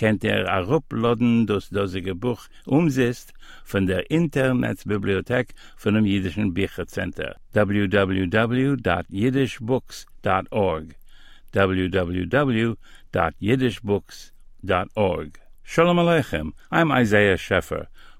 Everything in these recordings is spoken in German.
kennt er arupladen das dasige buch umsetzt von der internetbibliothek von dem jidischen bichercenter www.jidishbooks.org www.jidishbooks.org shalom aleichem. I'm isaiah scheffer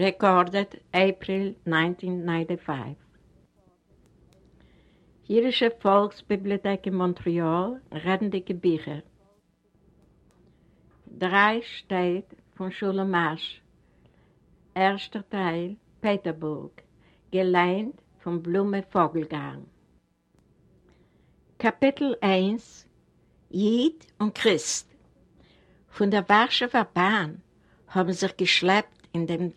Recorded April 1995. Jiddische Volksbibliothek in Montreal, Reddendike Bücher. Drei steht von Schule Marsch. Erster Teil, Peterburg, geleint von Blume Vogelgarn. Kapitel 1 Jid und Christ Von der Warschauer Bahn haben sich geschleppt in dem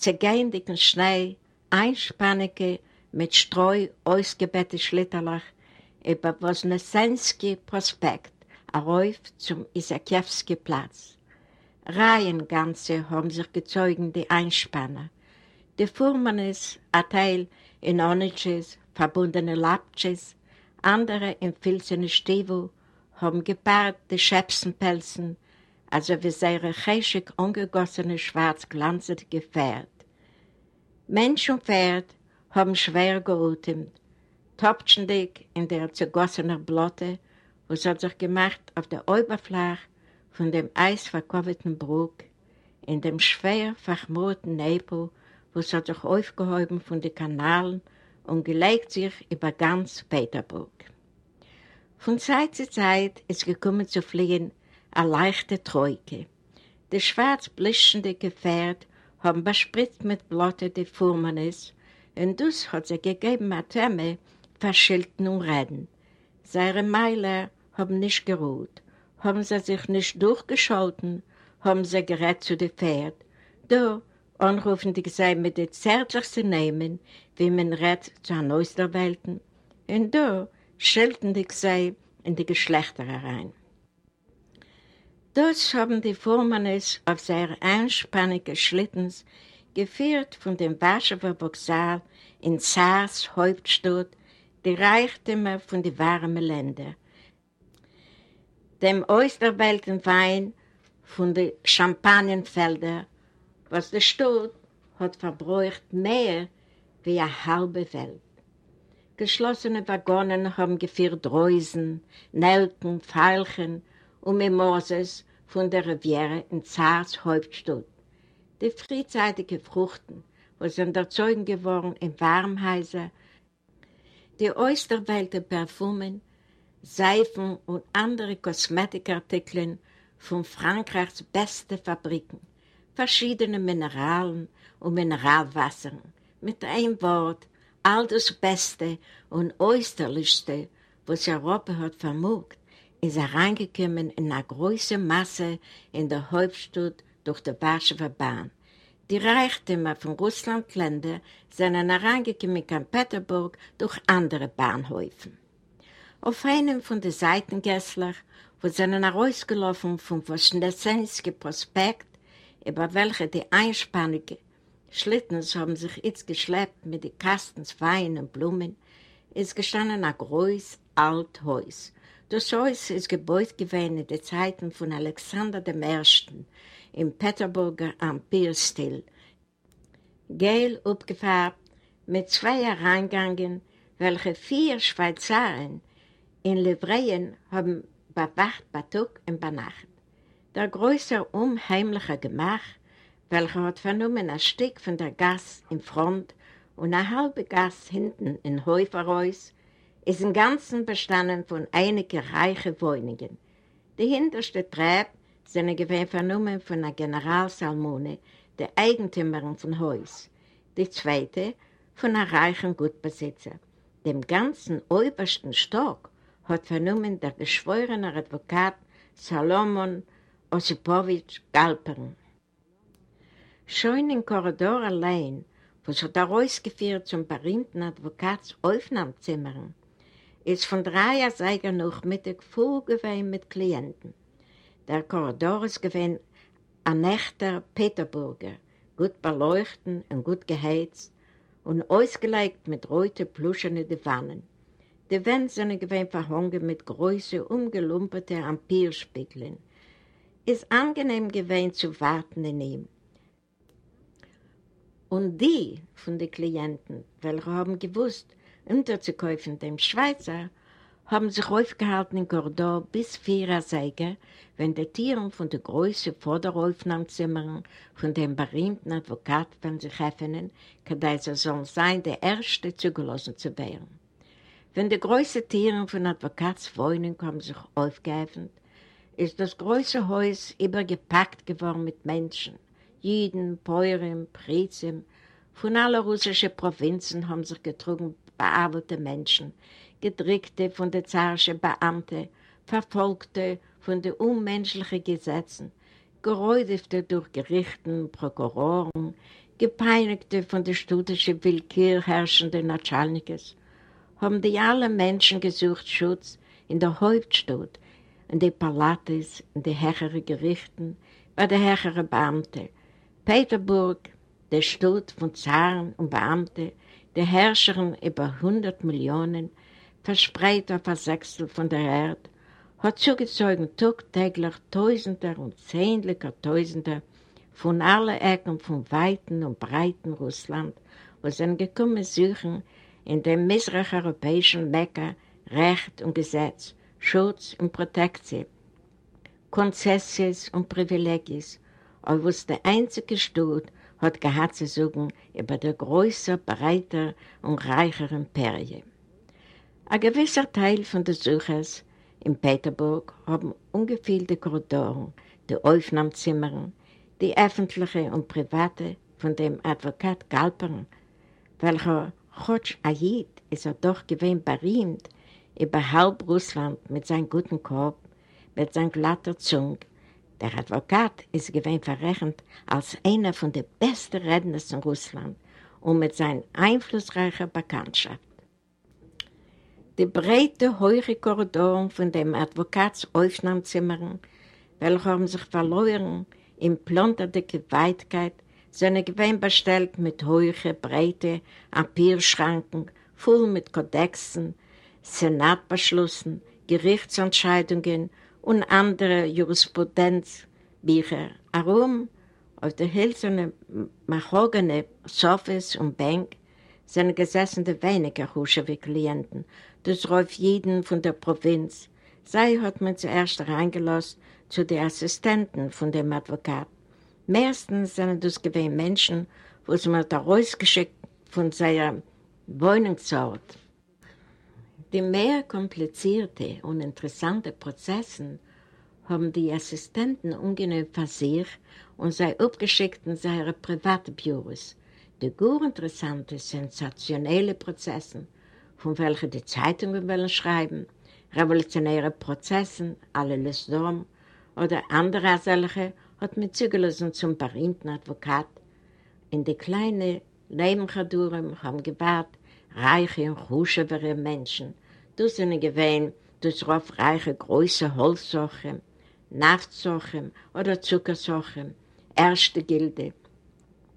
zergeindigen Schnee einspannige, mit Streu ausgebette Schlitterlach über Wosnesensky Prospekt herauf zum Isakiewski Platz. Reihen ganze haben sich gezogen, die Einspanner. Die Fuhrmannes, ein Teil in Onitsches, verbundene Lapches, andere in filzene Stiefel, haben gepaart die Schäpsenpelzen, also wie seine chäschig ungegossene schwarz glanzende Gefährt. Mensch und Pferd haben schwer gerutemt, topfendig in der zergossenen Blotte, was hat sich gemacht auf der Oberfläche von dem eisverkoverten Bruck, in dem schwer verchmurten Nebel, was hat sich aufgehoben von den Kanalen und gelegt sich über ganz Peterburg. Von Zeit zu Zeit ist gekommen zu fliegen eine leichte Troike. Das schwarz blischende Gefährt haben bespritzt mit Blotte die Fuhrmannes und das hat sie gegeben eine Temme verschilten und reden. Seine Meiler haben nicht geruht, haben sie sich nicht durchgeschalten, haben sie gerät zu dem Pferd. Da anrufen die sei mit den zärtlichsten Namen, wie man rät zu einer Osterwelten, und da schelten die sei in die Geschlechter herein. Das haben die Vormannes auf seine einspannigen Schlittens geführt von dem Warschauer Boxal in Zars Hauptstadt, die Reichtümer von den warmen Ländern. Dem äußerwelten Wein von den Champagnenfeldern, was der Stadt hat verbräucht mehr wie eine halbe Welt. Geschlossene Waggonen haben geführt Reusen, Nelken, Veilchen und Mimoses von der Riviere in Zars Hauptstadt. Die frühzeitigen Fruchten, was sind erzeugen geworden in Warmhäusern, die äußerwählte Parfumen, Seifen und andere Kosmetikartikel von Frankreichs besten Fabriken, verschiedene Mineralen und Mineralwasser, mit einem Wort all das Beste und Äußerlichste, was Europa hat vermogt, ist hereingekommen in eine große Masse in der Hauptstadt durch die Warschauer Bahn. Die Reichtümer von Russland-Länder sind hereingekommen in Peterburg durch andere Bahnhöfe. Auf einem von den Seitengässlern, wo sie herausgelaufen vom Woschnesensky Prospekt, über welche die einspannigen Schlittens haben sich jetzt geschleppt mit den Kastens Wein und Blumen, ist gestanden ein großes, alt Haus. Das Haus ist gebaut gewesen in den Zeiten von Alexander I. im Peterburger Ampirstil. Gel abgefärbt mit zwei Reingängen, welche vier Schweizerinnen in Livreien haben bewacht bei Tag und bei Nacht. Der größere, unheimliche Gemach, welcher hat vernommen ein Stück von der Gas in Front und eine halbe Gas hinten in Häuferhäus, ist im Ganzen bestanden von einigen reichen Wohnungen. Die hinterste Treppe sind gewesen vernommen von der Generalsalmone, der Eigentümerin von Haus. Die zweite von einem reichen Gutbesitzer. Dem ganzen obersten Stock hat vernommen der geschworene Advokat Salomon Osipowitsch Galpern. Schon im Korridor allein, wo es hat er rausgeführt zum berühmten Advokats Aufnahmzimmern, ist von drei Seiten noch Mittag voll gewesen mit Klienten. Der Korridor ist gewesen ein echter Peterburger, gut beleuchtet und gut geheizt und ausgelegt mit roten pluschenen Divanen. Die Wände sind gewesen verhangen mit großen, umgelumpeten Ampierspiegeln. Ist angenehm gewesen zu warten in ihm. Und die von den Klienten, welche haben gewusst, unterzukaufen dem Schweizer, haben sich aufgehalten im Korridor bis vier Säge, wenn die Tiere von der Größe vor der Aufnahmezimmer von dem berühmten Advokat von sich öffnen, kann dieser Sohn sein, der Erste zugelassen zu werden. Wenn die größten Tiere von Advokats Wohnung haben sich aufgeöffnet, ist das große Haus übergepackt geworden mit Menschen. Jiden, Päuren, Prizim, von allen russischen Provinzen haben sich getrunken bearbeitete Menschen, Gedrückte von den zarischen Beamten, Verfolgte von den unmenschlichen Gesetzen, Geräudigte durch Gerichten, Prokuroren, Gepeinigte von der studischen Willkür herrschenden Natschalnikes, haben die alle Menschen gesucht Schutz in der Hauptstadt, in den Palates, in den höheren Gerichten, bei den höheren Beamten. Peterburg, der Stadt von Zaren und Beamten, der Herrscherin über 100 Millionen, verspreit auf ein Sechstel von der Erde, hat zugezogen tagtäglich Tausender und Zehnlicher Tausender von allen Ecken vom weiten und breiten Russland, wo sie gekommen suchen in dem misrach-europäischen Mekka Recht und Gesetz, Schutz und Protektion, Konzessions und Privilegien, aber was der einzige Staat hat gehabt zu suchen über der größer, breiter und reicher Imperie. Ein gewisser Teil von den Suchers in Peterburg haben ungefüllte Korridoren, die Aufnahmezimmer, die öffentliche und private von dem Advokat Galpern, welcher Chotsch Ayid ist er doch gewinn berühmt über halb Russland mit seinem guten Kopf, mit seiner glatter Zunge, der Advokat ist gewinn verrechnet als einer von den besten Rednern in Russland und mit seiner einflussreichen Bekanntschaft. Die breite, hohe Korridoren von dem Advokatsaufnahmezimmer, welche haben sich verloren in planterdicke Weitkeit, sind gewinn bestellt mit hohen, breite Ampierschranken, voll mit Kodexen, Senatbeschlüssen, Gerichtsentscheidungen und andere Jurisprudenzbücher. Warum? Auf der hölzernen Mahogany Sofas und Bank sind gesessen die weniger huschige Klienten, das rauf jeden von der Provinz. Sei hat man zuerst reingelassen zu den Assistenten von dem Advokat. Meistens sind das gewesen Menschen, wo sie man da rausgeschickt von seiner Wohnungsort. Die mehr komplizierte und interessante Prozesse haben die Assistenten ungenügend für sich und sei abgeschickt in seine Privatbüros. Die gut interessante, sensationelle Prozesse, von welchen die Zeitungen wollen schreiben, revolutionäre Prozesse, alle Lesdom oder andere solche, hat mit zugelassen zum berühmten Advokat. In die kleinen Nebenchaduren haben gewartet reiche und huschevere Menschen, das sind gewähnt, das rauf reiche große Holzsachen, Naftsachen oder Zuckersachen, erste Gilde,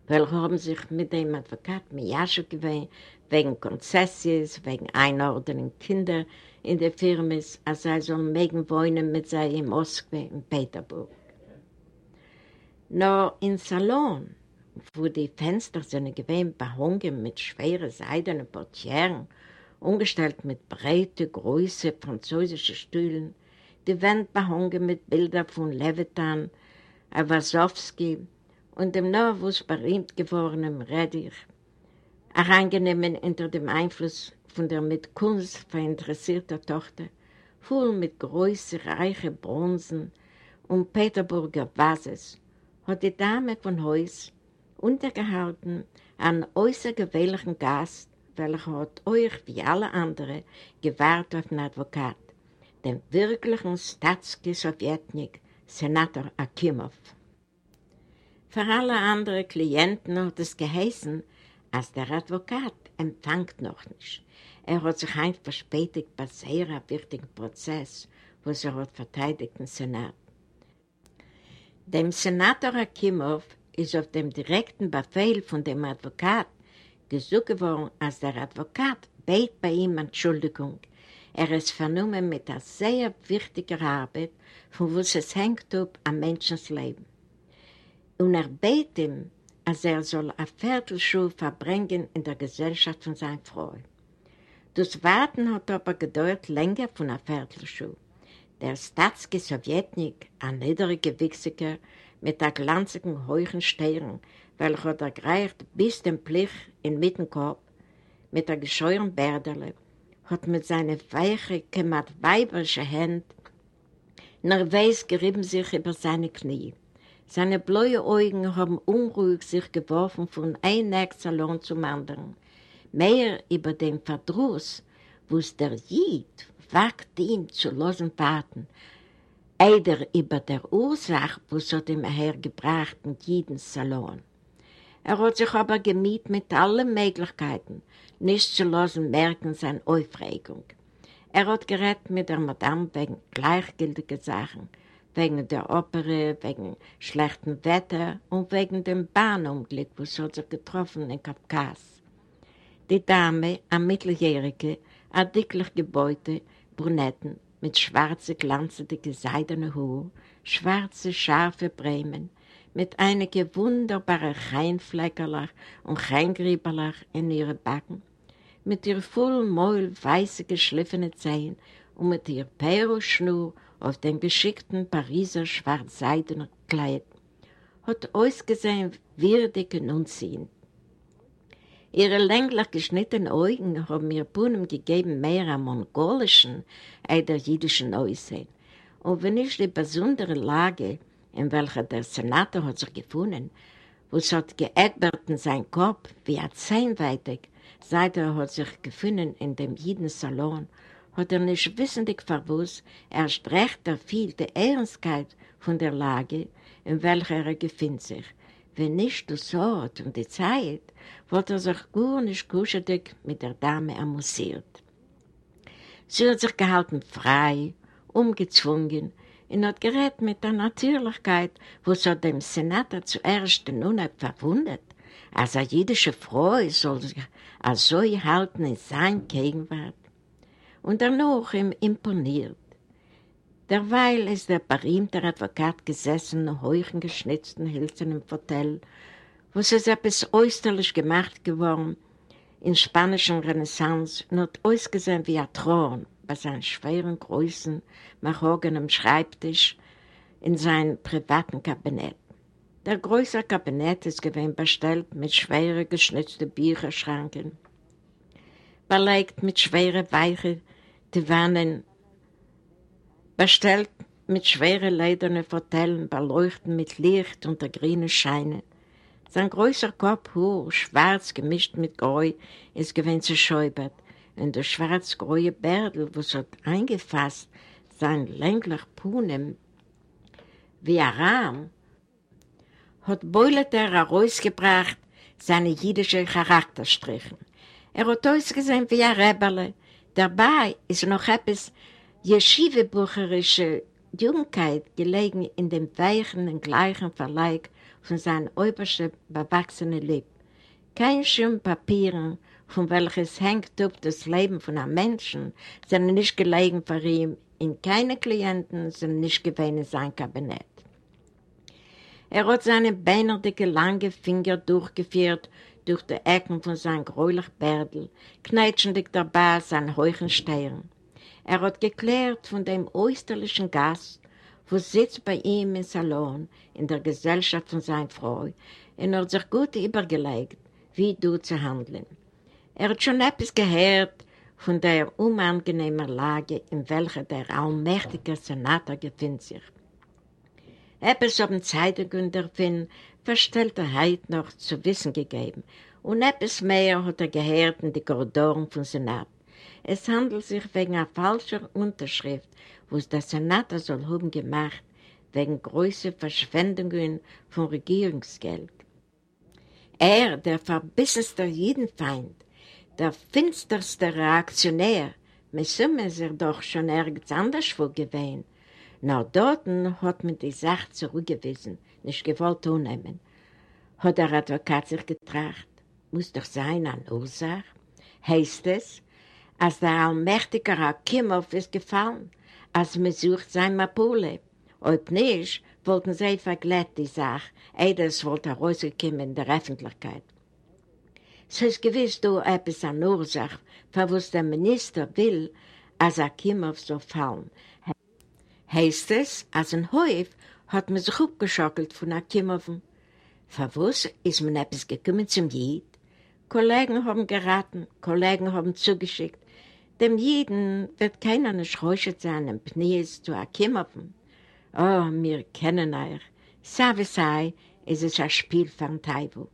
welche haben sich mit dem Advokat Miyasho gewähnt, wegen Konzessions, wegen Einordnung Kinder in der Firmis, als er soll mögen wohnen mit sei in Moskau, in Peterburg. Nur im Salon, wo die Fenster sind gewähnt behungen mit schweren seidenen Portieren, umgestellt mit breite, große französische Stühlen, die Wände behungen mit Bildern von Levitan, Wasowski und dem Norwus berühmt gewordenen Reddich, hereingenommen unter dem Einfluss von der mit Kunst verinteressierten Tochter, voll mit großen, reichen Bronzen und Peterburger Vases, hat die Dame von Heus untergehalten einen äußergewöhnlichen Gast, welcher hat euch wie alle anderen gewahrt auf den Advokat, den wirklichen Statski-Sowjetnik, Senator Akimov. Für alle anderen Klienten hat es geheißen, als der Advokat empfängt noch nicht. Er hat sich ein verspätigt bei sehr wichtigen Prozess, was er hat verteidigt im Senat. Dem Senator Akimov ist auf dem direkten Befehl von dem Advokat gesucht geworden, als der Advokat bett bei ihm Entschuldigung. Er ist vernommen mit einer sehr wichtigen Arbeit, von was es hängt ab am Menschenleben. Und er bett ihm, als er soll ein Viertelschuh verbringen in der Gesellschaft von seiner Frau. Das Warten hat aber gedauert länger von einer Viertelschuh. Der Statski Sowjetnik, ein niedriger Wichsiger mit einem glanzigen, hohen Stern, welcher der greift bis den Plich in Mittenkorb, mit der gescheuren Bärderle, hat mit seinen weichen, gemacht weiberischen Händen nervös gerieben sich über seine Knie. Seine blauen Augen haben unruhig sich geworfen von einem Salon zum anderen. Mehr über den Verdruss, wo es der Jid wagt ihn zu losen warten, eider über der Ursache, wo es hat ihm hergebracht in jeden Salon. Er hat sich aber gemiet mit allen Möglichkeiten, nicht zu losen merken seine Aufregung. Er hat geredet mit der Madame wegen gleichgültigen Sachen, wegen der Opere, wegen schlechtem Wetter und wegen dem Bahnunglück, was hat sich getroffen in Kafkas. Die Dame, eine Mitteljährige, eine dicklich gebeute, Brunetten mit schwarzen, glanzenden, seidenen Haar, schwarze, scharfe Bremen, mit einigen wunderbaren Cheinfleckerlach und Cheingrieberlach in ihren Backen, mit ihr vollen Mäul weiße geschliffene Zehen und mit ihr Peroschnur auf dem geschickten Pariser schwarzseidenen Kleid, hat ausgesehen würdig und unziehend. Ihre länglich geschnittenen Augen haben mir Punem gegeben mehr am mongolischen als der jüdischen Aussehen. Und wenn ich die besondere Lage, in welcher der Senator hat sich gefunden, wo es hat geägbert in seinem Kopf wie ein Zehnweitig, seit er hat sich gefunden in dem jeden Salon, hat er nicht wissendig verwusst, erst recht erfiel die Ernstkeit von der Lage, in welcher er gefindet sich. Wenn nicht das Ort und die Zeit, wird er sich gar nicht kuschelig mit der Dame amüsiert. Sie hat sich gehalten frei, umgezwungen und hat gerät mit der Natürlichkeit, wo so dem Senator zuerst nun hat verwundert, als eine jüdische Frau soll sich so halten in sein Gegenwart. Und danach ihm imponiert. Derweil ist der berühmte Advokat gesessen in hohen geschnitzten Hülsen im Hotel, wo es ist etwas äußerlich gemacht geworden in spanischen Renaissance und ausgesehen wie ein Thron bei seinen schweren, großen, mahogenem Schreibtisch in seinem privaten Kabinett. Der größere Kabinett ist gewesen bestellt mit schweren, geschnitzten Bücherschranken, belegt mit schweren, weichen Divanen bestellt mit schweren ledernen Vertellen, beleuchten mit Licht und der grünen Scheine. Sein größer Kopf, hoch, schwarz gemischt mit Gräu, ist gewinn zerschäubert, und der schwarz-gräue Bärdel, was hat eingefasst, sein länglich Punem, wie ein Rahm, hat Beulet er herausgebracht seine jüdische Charakterstrichen. Er hat ausgesehen wie ein Rebelle. Dabei ist noch etwas Yeshive-bucherische Jungkeit gelegen in dem weichen und gleichen Verleih von seinem obersten bewachsenen Lipp. Kein Schirm Papieren von welches hängt up das Leben von einem Menschen, sind nicht gelegen für ihn, in keine Klienten sind nicht gewähnt in sein Kabinett. Er hat seine beinerdicke lange Finger durchgeführt durch die Ecken von seinem gräulich Bärdel, knetschendig dabei seinen heuchen Stirn. Er hat geklärt von dem österlichen Gast, wo sitzt bei ihm im Salon, in der Gesellschaft von seiner Frau, und hat sich gut übergelegt, wie du zu handeln. Er hat schon etwas gehört von der unangenehmen Lage, in welcher der allmächtige Senator befindet sich. Etwas haben Zeitungen davon verstellte Heid noch zu wissen gegeben und etwas mehr hat er gehört in die Korridoren vom Senat. Es handelt sich wegen einer falschen Unterschrift, was der Senator soll haben gemacht, wegen größer Verschwendungen von Regierungsgeld. Er, der verbissenste Jedenfeind, der finsterste Reaktionär, müssen wir doch schon nirgends anders vorgewehen, nach dort hat man die Sache zurückgewiesen, nicht gewollt annehmen. Hat der Advokat sich getracht, muss doch sein an Ursache. Heißt es, als der allmächtige Akimov ist gefallen, als man sucht sein Mapule. Ob nicht, wollten sie verglätt die Sache, eines wollte rausgekommen in der Öffentlichkeit. Es ist gewiss du etwas an Ursache, für was der Minister will, als Akimov so fallen, heißt es, als ein Häuf hat man sich abgeschockelt von Akimoven. Verwus ist man etwas gekommen zum Jid. Kollegen haben geraten, Kollegen haben zugeschickt. Dem Jeden wird keiner nicht räuschert sein im Pnies zu Akimoven. Oh, wir kennen euch. Save sei, ist es ein Spiel von Taiwo.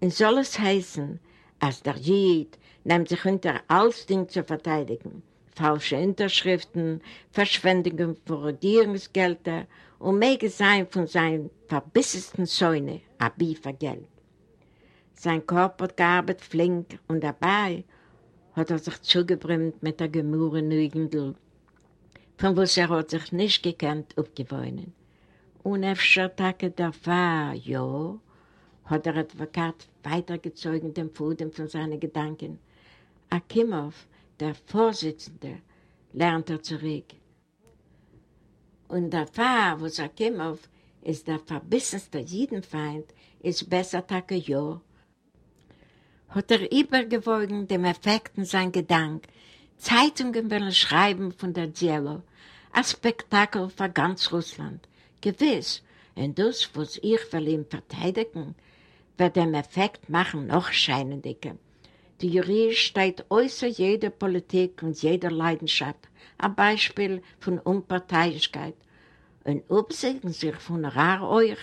Und soll es heißen, als der Jid nimmt sich unter alles Ding zu verteidigen falsche Unterschriften, Verschwendungen von Regierungsgelder und möge sein von seinen verbissensten Säune ein Biefer Geld. Sein Körper hat gearbeitet flink und dabei hat er sich zugebrimmt mit der gemurren Nügendl, von was er hat sich nicht gekannt aufgewöhnen. Und öfter Tage davor, ja, hat der Advokat weitergezogen den Fuden von seinen Gedanken. Akimov der Vorsitzende, lernt er zurück. Und der Pfarrer, wo Sakimov ist der verbissenste Jidenfeind, ist besser ja. Hat er übergewogen dem Effekten sein Gedank, Zeitungen wollen schreiben von der Zielo, ein Spektakel für ganz Russland. Gewiss, und das, was ich will ihm verteidigen, wird dem Effekt machen noch scheinendiger. Die Jury steht außer jeder Politik und jeder Leidenschaft, ein Beispiel von Unparteilichkeit. Und obsiegen sich von rar euch.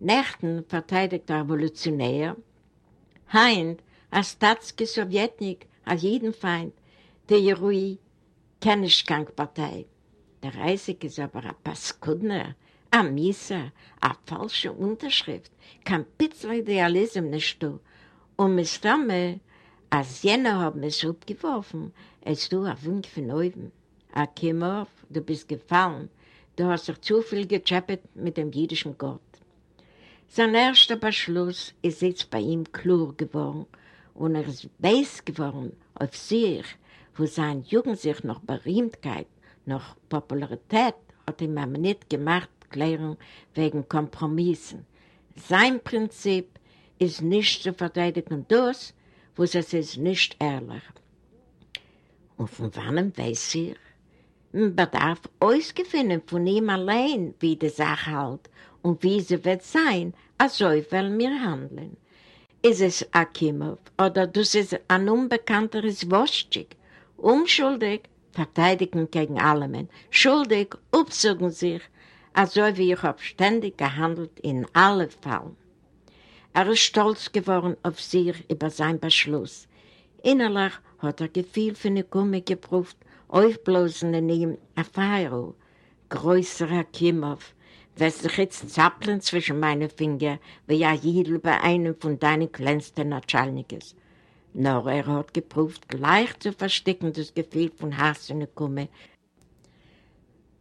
Nächten verteidigt der Revolutionär, Heint, als Statske Sowjetnik, als jeden Feind, der Jerui, Kennischkankpartei. Der Reisig ist aber ein Paskudner, ein Mieser, eine falsche Unterschrift, kein bisschen Idealismus nicht du. Und mit Stamme als jener haben es abgeworfen, als du ein Wink von oben. Akimov, du bist gefallen, du hast dich zu viel gechappet mit dem jüdischen Gott. Sein erster Beschluss ist jetzt bei ihm klar geworden und er ist weiß geworden auf sich, wo seine Jugend sich noch Berühmtheit, noch Popularität hat ihm aber nicht gemacht, Klärung wegen Kompromissen. Sein Prinzip ist nicht zu verteidigen das, wo es ist nicht ehrlich. Und von wann weiß ich? Man bedarf ausgefinden von ihm allein, wie die Sache halt und wie sie wird sein, also wollen wir handeln. Ist es Akimov oder du ist ein unbekannteres Wurststück? Unschuldig, verteidigen gegen alle Schuldig, upsuchen sich, also wie ich habe ständig gehandelt in allen Fällen. Er ist stolz geworden auf sich über sein Beschluss. Innerlich hat er Gefühl für eine Gumme geprüft, aufblosen in ihm ein Feier, größerer Kimov, wird sich jetzt zappeln zwischen meinen Fingern, wie ein Jidl bei einem von deinen glänzenden Natschalnikes. Nur er hat geprüft, gleich zu verstecken das Gefühl von Hass in der Gumme.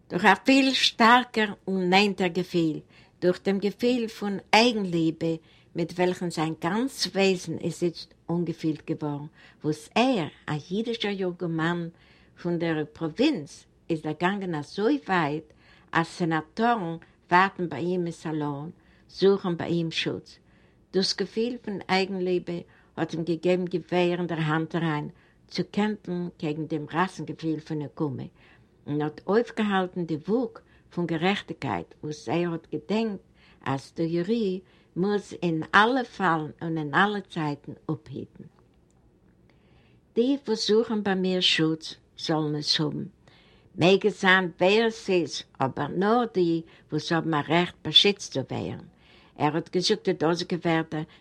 Durch ein viel stärker und neinter Gefühl, durch dem Gefühl von Eigenliebe, mit welchem sein ganzes Wesen ist jetzt ungefühlt geworden, was er, ein jüdischer junger Mann von der Provinz, ist gegangen so weit, als Senatoren warten bei ihm im Salon, suchen bei ihm Schutz. Das Gefühl von Eigenliebe hat ihm gegeben, Gewehr in der Hand rein, zu kämpfen gegen dem Rassengefühl von der Kumme und hat aufgehalten die Wug von Gerechtigkeit, was er hat gedenkt, als der Jury muss in alle Fallen und in alle Zeiten abheben. Die versuchen bei mir Schutz, sollen es haben. Mege sein, wer es ist, aber nur die, die haben ein Recht, beschützt zu werden. Er hat gesagt, die Dose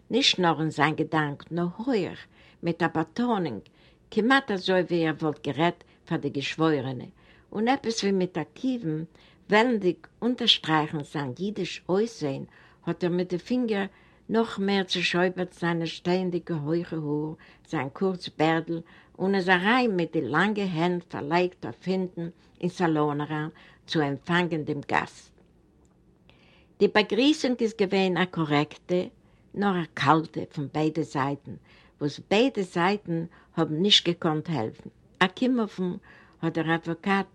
nicht nur in seinen Gedanken, nur höher, mit der Betonung, Kimat so wie er wollte gerät für die Geschworene. Und etwas wie mit Kieven, wellendig unterstreichen sein jüdisch Aussehen, hat er mit den Fingern noch mehr zerschäubert seine ständige hohe Haar, sein kurz Bärdel und es rein mit den langen Händen verlegt auf hinten in Salon ran zu empfangen dem Gast. Die Begrüßung ist gewesen eine korrekte, nur eine kalte von beiden Seiten, was beide Seiten haben nicht gekonnt helfen. Akimofen hat der Advokat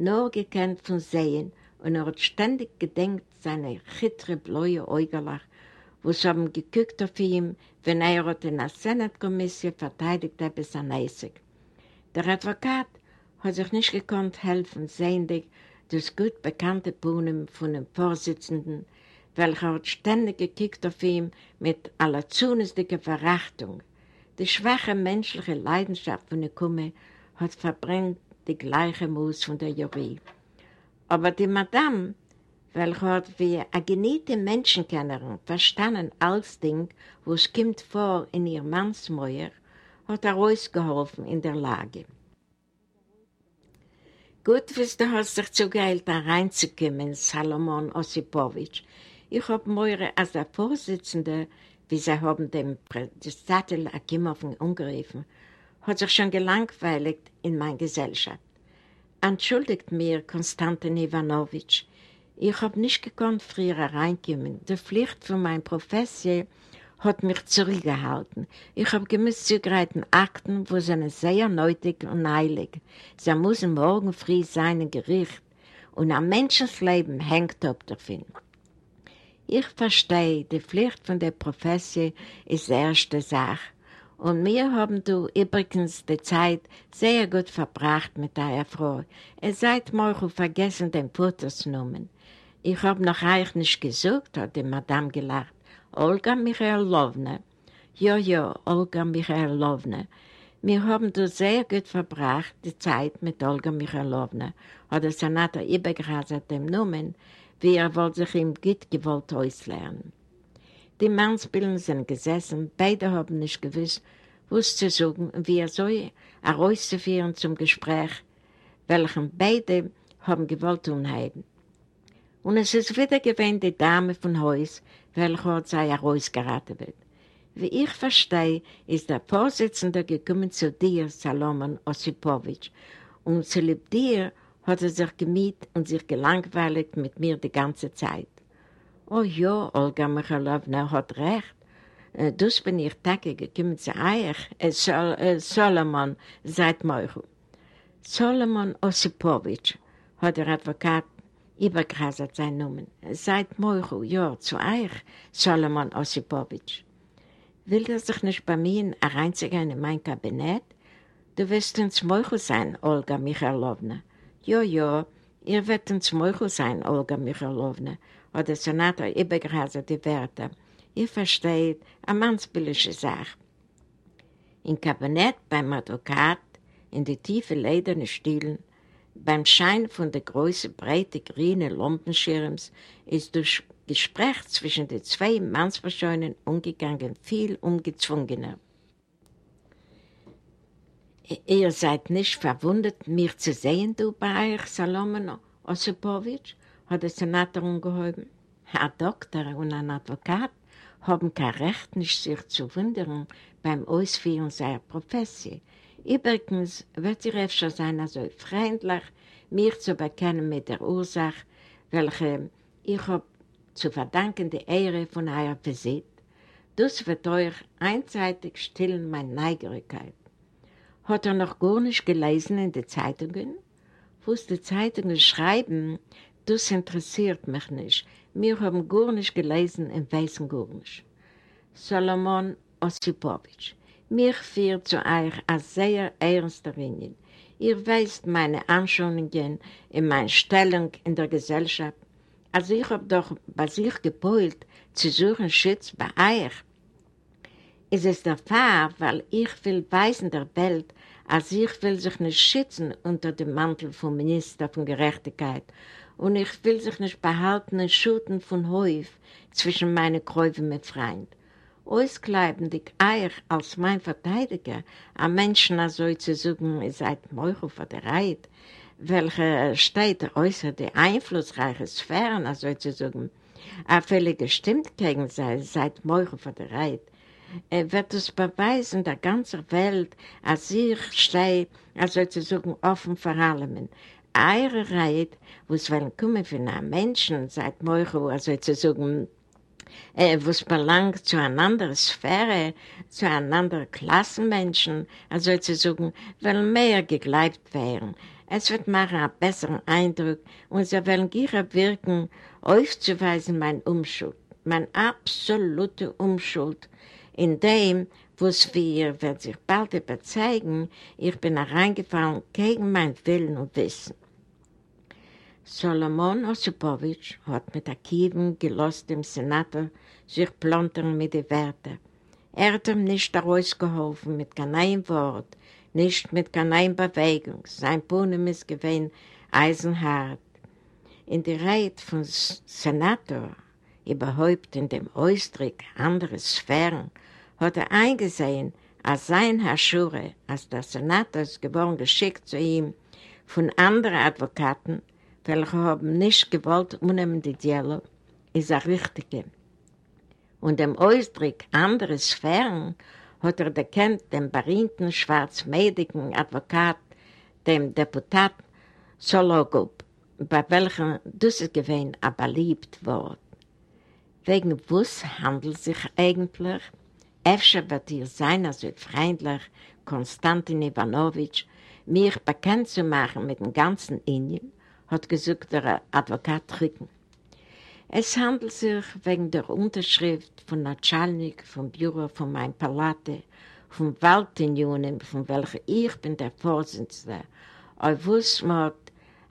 nur gekannt von Sehen und er hat ständig gedenkt seine chitre, blaue Äugerlach, was haben geguckt auf ihn, wenn er hat in der Senatkommission verteidigt hat bis an Eisig. Der Advokat hat sich nicht gekonnt helfen, sehendig das gut bekannte Brunnen von dem Vorsitzenden, welcher hat ständig gekickt auf ihn mit aller zunächstiger Verachtung. Die schwache menschliche Leidenschaft von der Kumme hat verbrennt die gleiche Mus von der Jury. Aber die Madame, welche hat wie eine geniete Menschenkennerin verstanden alles Ding, was kommt vor in ihr Mannsmäuer, hat er ausgeholfen in der Lage. Gut, wie du hast dich zugeheilt, da reinzukommen, Salomon Osipowitsch. Ich hab Meure als der Vorsitzende, wie sie haben dem Sattel Akimofen umgerufen, hat sich schon gelangweiligt in meiner Gesellschaft. Entschuldigt mir, Konstantin Ivanovich, ich hab nicht gekonnt früher reinkommen. Die Pflicht von meiner Profession hat mich zurückgehalten. Ich habe gemusst zugreifen Akten, wo sie sehr nötig und eilig. Sie müssen morgen früh sein Gericht und ein Menschenleben hängt ab davon. Ich verstehe, die Pflicht von der Profession ist die erste Sache. Und wir haben du übrigens die Zeit sehr gut verbracht mit deiner Frau. Ihr seid mal vergessen, den Fotos zu nehmen. Ich habe noch euch nicht gesucht, hat die Madame gelacht. Olga Michailowna. Ja, ja, Olga Michailowna. Wir haben da sehr gut verbracht, die Zeit mit Olga Michailowna. Hat der Senator übergerasert dem Namen, wie er wohl sich ihm gut gewollt auslernen. Die Mannsbillen sind gesessen, beide haben nicht gewusst, was zu sagen und wie er soll herauszuführen zum Gespräch, welchen beide haben gewollt unheiden. Und es ist wieder gewesen die Dame von Haus, welche hat sei herausgeraten wird. Wie ich verstehe, ist der Vorsitzende gekommen zu dir, Salomon Osipowitsch, und zu lieb dir hat er sich gemiet und sich gelangweilt mit mir die ganze Zeit. Oh ja, Olga Michalowna hat recht. Äh, dus bin ich Tage gekommen zu euch, Sol, äh, Solomon, seid Meuchel. Solomon Osipowitsch hat der Advokat übergrasert sein Namen. Seid Meuchel, ja, zu euch, Solomon Osipowitsch. Will er sich nicht bei mir reinzugehen in mein Kabinett? Du wirst uns Meuchel sein, Olga Michailowna. Ja, ja, ihr werdet uns Meuchel sein, Olga Michailowna, hat der Senator übergrasert die Wörter. Ihr versteht, eine mannsbillige Sache. Im Kabinett beim Advokat, in die tiefe lederne Stilen, beim Schein von der großen, breiten, grünen Lampenschirms ist durch Gespräch zwischen den zwei Mannspersonen umgegangen viel ungezwungener. Ihr seid nicht verwundert, mich zu sehen, du bei euch, Salomon Osipowitsch, hat der Senator umgehoben. Ein Doktor und ein Advokat haben kein Recht, nicht sich zu wundern beim Ausführen seiner Profession. Übrigens wird sie öfter sein, also freundlich, mir zu bekennen mit der Ursache, welche ich habe zu verdanken die Ehre von eurer Visit. Das wird euch einseitig stillen meine Neugierigkeit. Hat er noch gar nicht gelesen in den Zeitungen? Was die Zeitungen schreiben, das interessiert mich nicht. Wir haben gar nicht gelesen und wissen gar nicht. Solomon Osipowitsch, mich führt zu euch als sehr ernster Linie. Ihr weißt meine Anschauungen und meine Stellung in der Gesellschaft. Also ich habe doch bei sich gebeult, zu suchen Schutz bei euch. Es ist der Fall, weil ich will weisen der Welt, als ich will sich nicht schützen unter dem Mantel vom Minister von Gerechtigkeit und ich will sich nicht behalten in Schuten von Häuf zwischen meinen Kräuven mit Freund. Auskleiden dich euch als mein Verteidiger, ein Menschen so zu suchen, ihr seid Meuchel von der Reit, welche steht äußer die einflussreiche Sphären, also zu sagen, a völlig gestimmt gegen sei, seit Meuchel von der Reit, wird es beweisen der ganzen Welt, als ich stehe, also zu sagen, offen vor allem. Eure Reit, wo es wollen kommen von einem Menschen, seit Meuchel, also zu sagen, äh, was belangt zu einer anderen Sphäre, zu einer anderen Klassenmenschen, also zu sagen, weil mehr gegleibt werden. Es wird machen einen besseren Eindruck und sie werden gier wirken, aufzuweisen mein Umschuld, mein absolute Umschuld, in dem, was wir, wird sich bald überzeugen, ich bin hereingefallen gegen mein Willen und Wissen. Solomon Osipowitsch hat mit Akiven gelost dem Senator sich plantern mit den Werten. Er hat ihm nicht herausgeholfen mit keinem Wort, nicht mit keiner Bewegung. Sein Puhnen ist gewesen eisenhart. In der Reit von Senator, überhaupt in dem Ausdruck anderer Sphären, hat er eingesehen, als sein Herr Schure, als der Senator ist geboren geschickt zu ihm von anderen Advokaten, welche haben nicht gewollt unnehmen die Dialog, ist er richtige. Und dem Ausdruck anderer Sphären hat er erkannt den berühmten schwarzmädigen Advokat, dem Deputat Sologub, bei welchem ist gewesen, aber liebt Wort. Wegen was handelt sich eigentlich? Efter wird ihr sein, also freundlich, Konstantin Ivanovich, mich bekannt zu machen mit dem ganzen Indien, hat gesagt der Advokat Rücken. Es handelt sich wegen der Unterschrift von Natschalnik, vom Büro von meinem Palate, vom Waldunion, von welcher ich bin der Vorsitzende, auf was man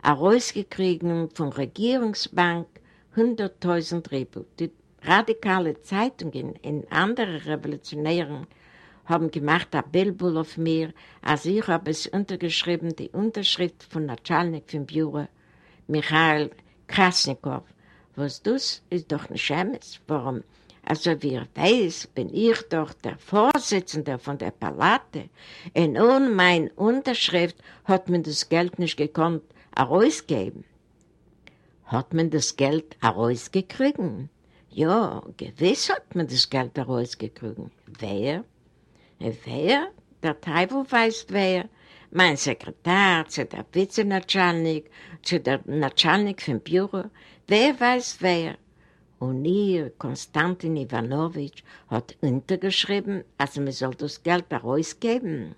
herausgekriegt von Regierungsbank 100.000 Rubel. Die radikale Zeitungen in anderen Revolutionären haben gemacht ein Billbull auf mir, als ich habe es untergeschrieben, die Unterschrift von Natschalnik vom Büro, Michael Krasnikow. Was das ist doch ein Schämmes. Warum? Also wie ihr weiß, bin ich doch der Vorsitzende von der Palate. Und ohne meine Unterschrift hat man das Geld nicht gekonnt herausgeben. Hat man das Geld herausgekriegt? Ja, gewiss hat man das Geld herausgekriegt. Wer? Wer? Der Teufel weiß wer. Mein Sekretär, zu der Vizenatschalnik, zu der Natschalnik vom Büro. Wer weiß wer? Und ihr, Konstantin Ivanovich, hat untergeschrieben, also man soll das Geld herausgeben.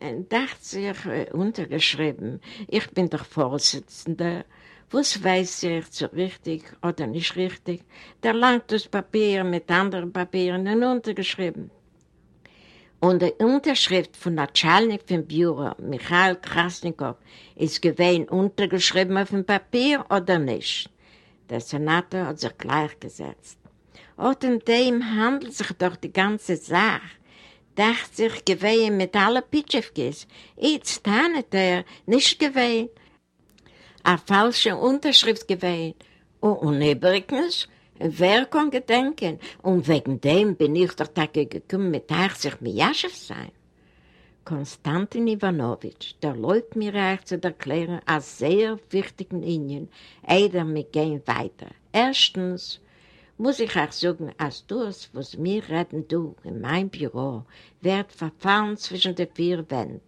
Und dachte sich, äh, untergeschrieben, ich bin doch Vorsitzender, was weiß ich so richtig oder nicht richtig? Da langt das Papier mit anderen Papieren untergeschrieben. Und die Unterschrift von Natschalnik vom Büro, Michael Krasnikow, ist gewesen untergeschrieben auf dem Papier oder nicht? Der Senator hat sich gleichgesetzt. Und in dem handelt sich doch die ganze Sache. Dachte sich gewesen mit allen Pitschewkis. Jetzt tannet er nicht gewesen eine falsche Unterschrift gewählt. Und, übrigens, wer kann gedenken? Und wegen dem bin ich doch da gekommen, mit 80 Mijaschew sein. Konstantin Ivanovich, der läuft mir recht zu erklären, als sehr wichtigen Indien, eider mit gehen weiter. Erstens muss ich auch sagen, als das, was wir reden, du, in meinem Büro, wird verfahren zwischen den vier Wänden.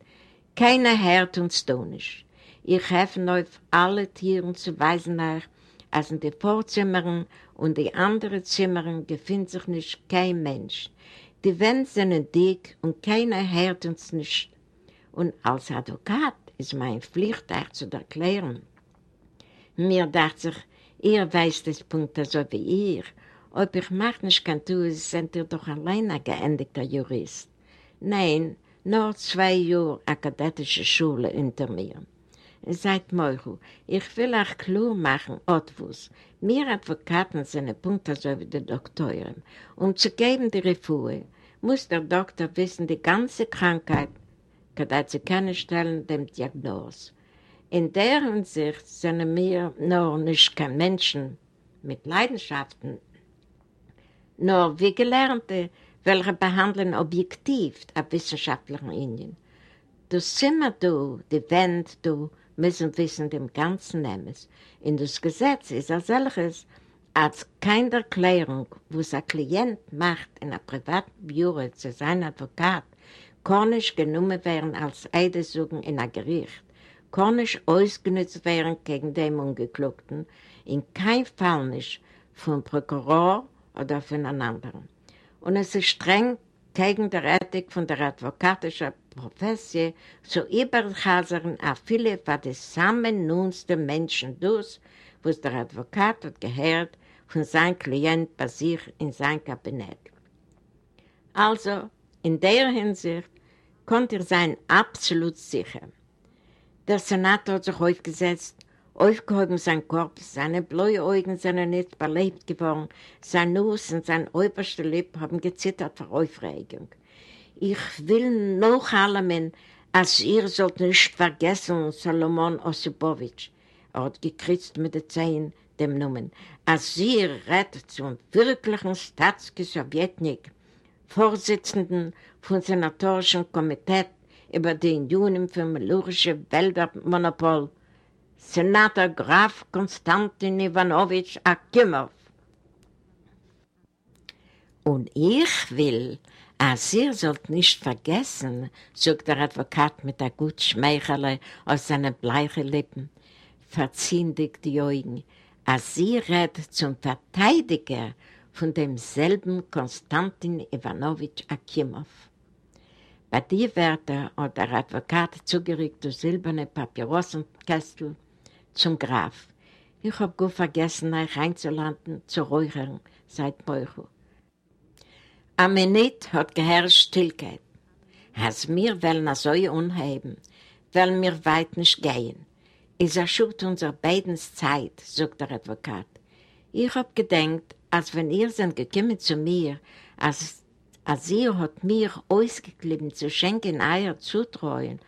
Keiner hört uns nicht. Ich helfe auf alle Tiere zu weisen nach, als in den Vorzimmern und die anderen Zimmern gefindet sich nicht kein Mensch. Die Wände sind dick und keiner hört uns nicht. Und als Advokat ist mein Pflicht, euch zu erklären. Mir dachte sich, ihr weißt das Punkt so wie ihr. Ob ich mach nicht kann tun, sind ihr doch allein ein geendigter Jurist. Nein, nur zwei Jahre akademische Schule hinter mir. Seid Meuchu, ich will euch klar machen, etwas. Wir Advokaten sind Punkte so wie die Doktoren. Um zu geben die Refuge, muss der Doktor wissen, die ganze Krankheit, kann sie kennenstellen, dem Diagnose. In der Hinsicht sind wir noch nicht kein Menschen mit Leidenschaften, nur wie Gelernte, welche behandeln objektiv ab wissenschaftlichen Indien. Das Zimmer, du, die Wände, du, müssen wissen dem ganzen Nemes. In das Gesetz ist er solches, als keine Erklärung, was ein Klient macht in einem privaten Büro zu seinem Advokat, kann nicht genommen werden als Eidesuchen in einem Gericht, kann nicht ausgenutzt werden gegen den Ungeklugten, in keinem Fall nicht vom Prokuror oder von einem anderen. Und es ist streng gegen die Ethik von der advokatischen Professie zu überhasern auch viele von den zusammennunsten Menschen durch, was der Advokat hat gehört von seinem Klient bei sich in sein Kabinett. Also, in der Hinsicht konnte er sein absolut sicher. Der Senator hat sich aufgesetzt Aufgehoben sein Kopf, seine blauen Augen sind nicht belebt geworden, sein Nuss und sein oberste Lipp haben gezittert vor Aufregung. Ich will noch allem, als ihr sollt nicht vergessen, Salomon Osipowitsch, er hat gekritzt mit den Zehen, dem Namen, als sie rettet zum wirklichen Staatsgesowjetnik, Vorsitzenden vom Senatorischen Komitee über die Union für Melurische Wäldermonopol, Senator Graf Konstantin Ivanovich Akimov. Und ich will, als ihr sollt nicht vergessen, sagt der Advokat mit der gut Schmeichele aus seinen bleichen Lippen, verziendig die Augen, als sie redet zum Verteidiger von demselben Konstantin Ivanovich Akimov. Bei die Wörter hat der Advokat zugeregt durch silberne Papyrossenkästel zum Graf. Ich hab gut vergessen, euch einzulanden, zu räuchern, seit Meuchel. Am Minute hat geherrscht Stillkeit. Als wir wollen so unheben, wollen wir weit nicht gehen. Es erschüttert unser beiden Zeit, sagt der Advokat. Ich hab gedenkt, als wenn ihr sind gekommen zu mir, als, als ihr hat mir ausgeklebt zu schenken Eier zutreuen,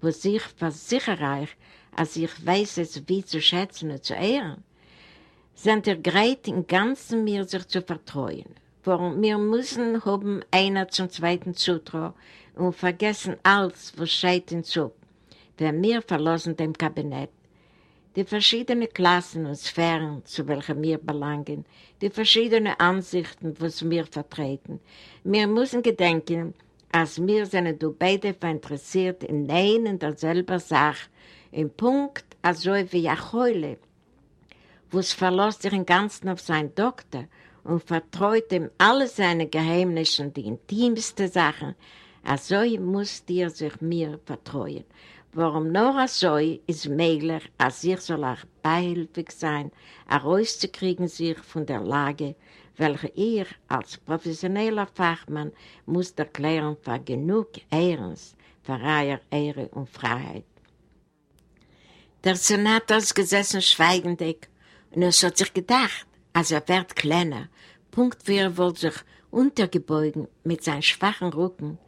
wo sich versichere euch, als ich weiß es, wie zu schätzen und zu ehren, sind er bereit, im Ganzen mir sich zu vertrauen. Warum wir müssen haben einer zum zweiten zutrauen und vergessen alles, was scheit hinzu, wenn wir verlassen dem Kabinett. Die verschiedenen Klassen und Sphären, zu welchen wir belangen, die verschiedenen Ansichten, was wir vertreten. Wir müssen gedenken, als wir sind du beide interessiert in einer und derselben Sache, im Punkt, also wie Achoile, wo es verlässt sich im Ganzen auf seinen Doktor und vertraut ihm alle seine Geheimnisse und die intimsten Sachen, also muss dir sich mir vertrauen. Warum nur so ist möglich, als ich soll auch beihilfig sein, herauszukriegen sich von der Lage, welche ihr als professioneller Fachmann muss erklären für genug Ehrens, für eure Ehre und Freiheit. Der Senator ist gesessen schweigendig und es hat sich gedacht, als er wird kleiner, Punkt wie er wohl sich untergebeugen mit seinem schwachen Rücken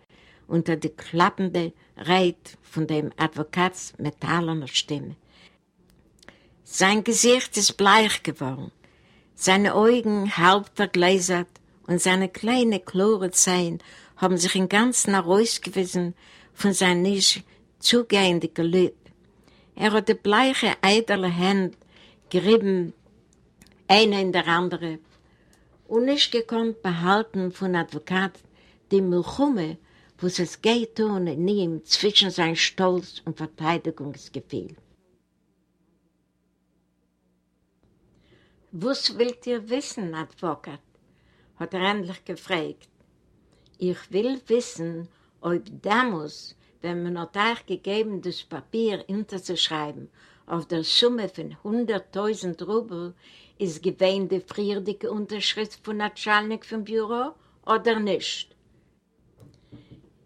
unter die klappende Reit von dem Advokats metallener Stimme. Sein Gesicht ist bleich geworden, seine Augen halb vergläsert und seine kleinen klare Zehen haben sich im Ganzen herausgewiesen von seinen nicht zugehenden Lippen. Er hat die bleiche, eitle Hände gerieben, eine in der andere, und nicht gekonnt behalten von Advokat die Milchumme, wo es geht tun in ihm zwischen sein Stolz und Verteidigungsgefühl. Was wollt ihr wissen, Advokat? hat er endlich gefragt. Ich will wissen, ob damals, wenn man hat euch gegeben, das Papier unterzuschreiben, auf der Summe von 100.000 Rubel, ist gewähnt die friedige Unterschrift von Natschalnik vom Büro oder nicht?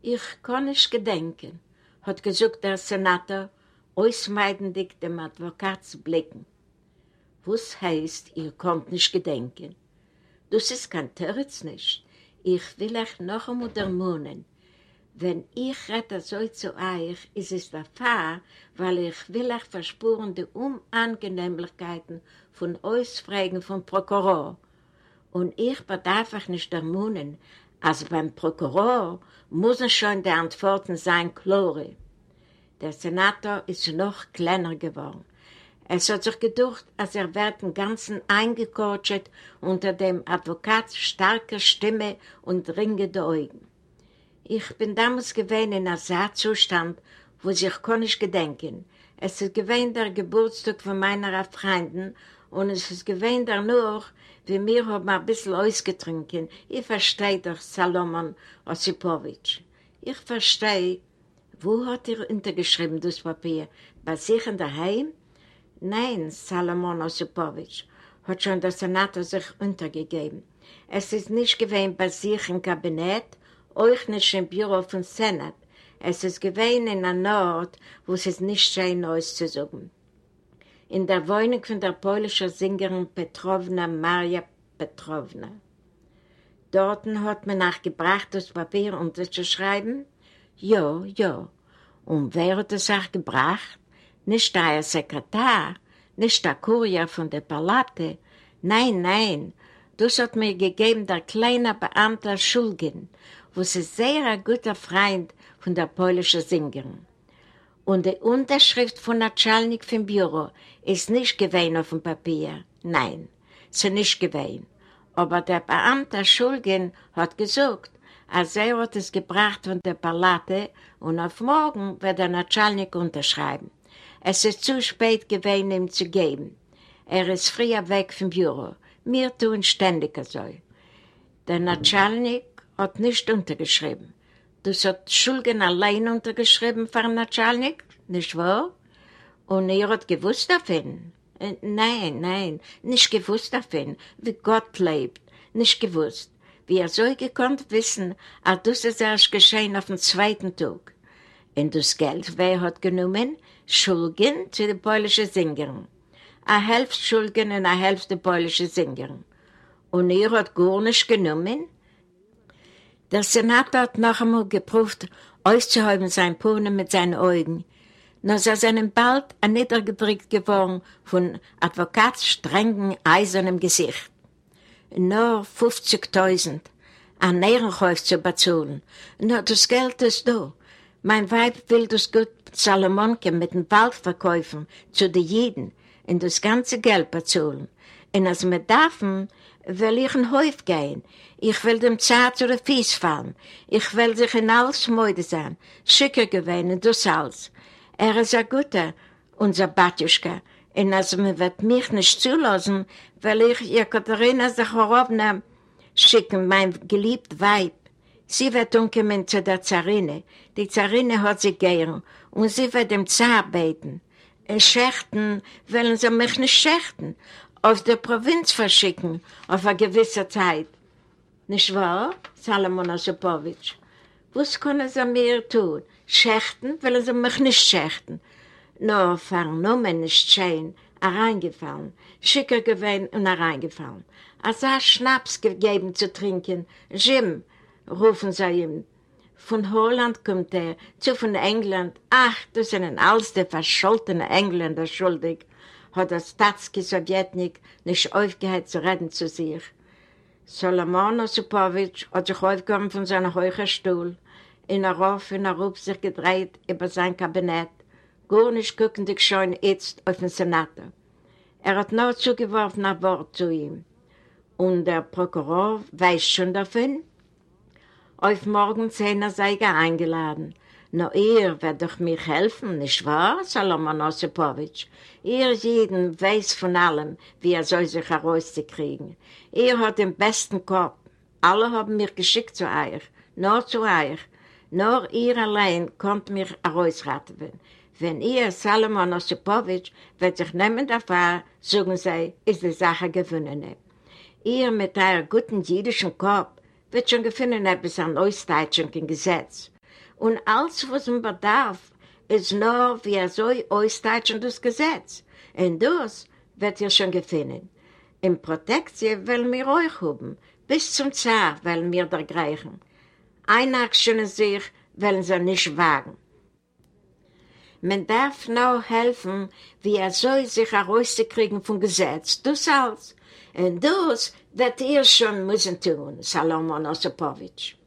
Ich kann nicht gedenken, hat gesagt der Senator, ausmeidendig dem Advokat zu blicken. Was heißt, ihr könnt nicht gedenken? Das ist kein Territz nicht. Ich will euch noch einmal ermahnen. Wenn ich rette so zu euch, ist es der Fall, weil ich will euch verspüren die Unangenehmlichkeiten von Ausfragen vom Prokuror. Und ich bedarf euch nicht ermahnen, als beim Prokuror müssen schon die Antworten sein, Chlore. Der Senator ist noch kleiner geworden. Es hat sich gedacht, als er wird im Ganzen eingekortet unter dem Advokat starker Stimme und dringende Augen. Ich bin damals gewesen in einem Saatzustand, wo sich kann ich gedenken. Es ist gewesen der Geburtstag von meiner Freunden und es ist gewesen danach, wie wir haben ein bisschen ausgetrunken. Ich verstehe doch Salomon Osipowitsch. Ich verstehe, wo hat er untergeschrieben, das Papier? Bei sich in der Heim? Nein, Salomon Osipowitsch, hat schon der Senator sich untergegeben. Es ist nicht gewesen bei sich im Kabinett, euch nicht im Büro vom Senat. Es ist gewesen in einer Ort, wo es ist nicht schön auszusuchen. In der Wohnung von der polnischen Sängerin Petrovna Maria Petrovna. Dort hat man nachgebracht, das Papier unterzuschreiben. Ja, ja. Und wer hat das auch gebracht? Nicht der Sekretär, nicht der Kurier von der Palate. Nein, nein. Das hat mir gegeben der kleine Beamte Schulgen, wo sie sehr ein guter Freund von der polnischen Sängerin. Und die Unterschrift von Natschalnik vom Büro ist nicht gewesen auf dem Papier. Nein, sie nicht gewesen. Aber der Beamte Schulgen hat gesagt, als er hat es gebracht von der Palate und auf morgen wird der Natschalnik unterschreiben. Es ist zu spät gewesen, ihm zu geben. Er ist früher weg vom Büro. Wir tun ständig so. Der Natschalnik hat nicht untergeschrieben. Das hat Schulgen allein untergeschrieben für Natschalnik, nicht wahr? Und er hat gewusst davon. Äh, nein, nein, nicht gewusst davon, wie Gott lebt. Nicht gewusst. Wie er so gekonnt wissen, als das ist erst geschehen auf dem zweiten Tag. Und das Geld, wer hat genommen? Schulgen zu den polnischen Sängern. Eine Hälfte Schulgen und eine Hälfte polnische Sänger. Und er hat gar nicht genommen. Der Senator hat noch einmal geprüft, auszuhäuben sein Pohnen mit seinen Augen. Nur sei seinem bald erniedrigedrückt geworden von Advokats strengen, eisernem Gesicht. Nur 50.000 an Ehrenkauf zu bezahlen. Nur das Geld ist da. Mein Weib will das Gut Salomonke mit dem Wald verkaufen zu den Jeden und das ganze Geld bezahlen. Und als wir dürfen, will ich in Häuf gehen. Ich will dem zu den Fies fallen. Ich will sich in alles müde sein. Schicker gewinnen, das alles. Er ist ein guter, unser Batjuschka. Und als man wird mich nicht zulassen, will ich Jekaterina Sacharowna schicken, mein geliebt Weib. Sie wird umkommen zu der Zarine. Die Zarine hat sie gern und sie wird dem Zar beten. Schächten wollen sie mich nicht schächten, auf der Provinz verschicken, auf eine gewisse Zeit. Nicht wahr, Salomon Osipowitsch? Was können sie mir tun? Schächten wollen sie mich nicht schächten. Nur vernommen ist schön, hereingefallen, schicker gewesen und hereingefallen. Als er Schnaps gegeben zu trinken, Jim, rufen sie ihm. Von Holland kommt er, zu von England. Ach, das sind alles die verscholtenen Engländer schuldig, hat der Statski-Sowjetnik nicht aufgehört zu reden zu sich. Solomon Osipowitsch hat sich aufgehoben von seinem hohen in der Rauf in der Ruf sich gedreht über sein Kabinett, gar nicht guckendig schon jetzt auf den Senator. Er hat nur zugeworfen ein Wort zu ihm. Und der Prokuror weiß schon davon, auf morgen zehn sei er eingeladen. Na, ihr werdet doch mir helfen, nicht wahr, Salomon Osipowitsch? Ihr jeden weiß von allem, wie er soll sich herauszukriegen. Ihr habt den besten Kopf. Alle haben mir geschickt zu euch, nur zu euch. Nur ihr allein könnt mir herausraten. Wenn ihr, Salomon Osipowitsch, wird sich nehmen davon, sagen sie, ist die Sache gewonnen. Ihr mit eurem guten jüdischen Kopf wird schon gefunden etwas an Ostdeutschung im Gesetz. Und alles, was man bedarf, ist nur, wie soll Ostdeutschung das Gesetz. Und das wird ihr schon gefunden. In Protektion wollen wir euch haben, bis zum Zar wollen wir da greifen. Einachschen sich wollen sie nicht wagen. Man darf nur helfen, wie er soll sich herauszukriegen vom Gesetz. Das alles. Und das wird ihr schon müssen tun, Salomon Osipowitsch.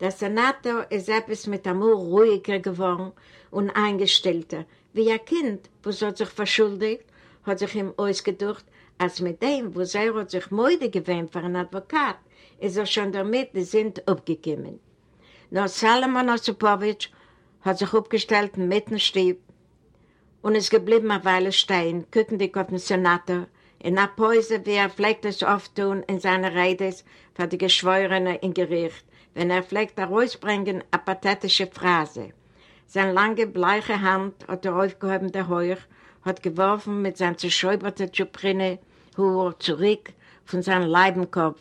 Der Senator ist etwas mit Amor ruhiger geworden und eingestellter. Wie ein Kind, hat sich verschuldigt, hat sich ihm ausgedacht, als mit dem, wo er hat sich müde gewöhnt für einen Advokat, ist er schon damit die Sint abgekommen. Nur Salomon Osipowitsch hat sich aufgestellt mit dem Stieb und ist geblieben eine Weile stehen, gucken die auf den Senator, in einer Pause, wie er pflegt es oft tun in seiner Rede für die Geschworene in Gericht, wenn er pflegt herausbringen eine apathetische Phrase. Seine lange, bleiche Hand hat er aufgehoben der Heuch, hat geworfen mit seiner zerschäuberten Tschuprine Hur zurück von seinem Leibenkopf,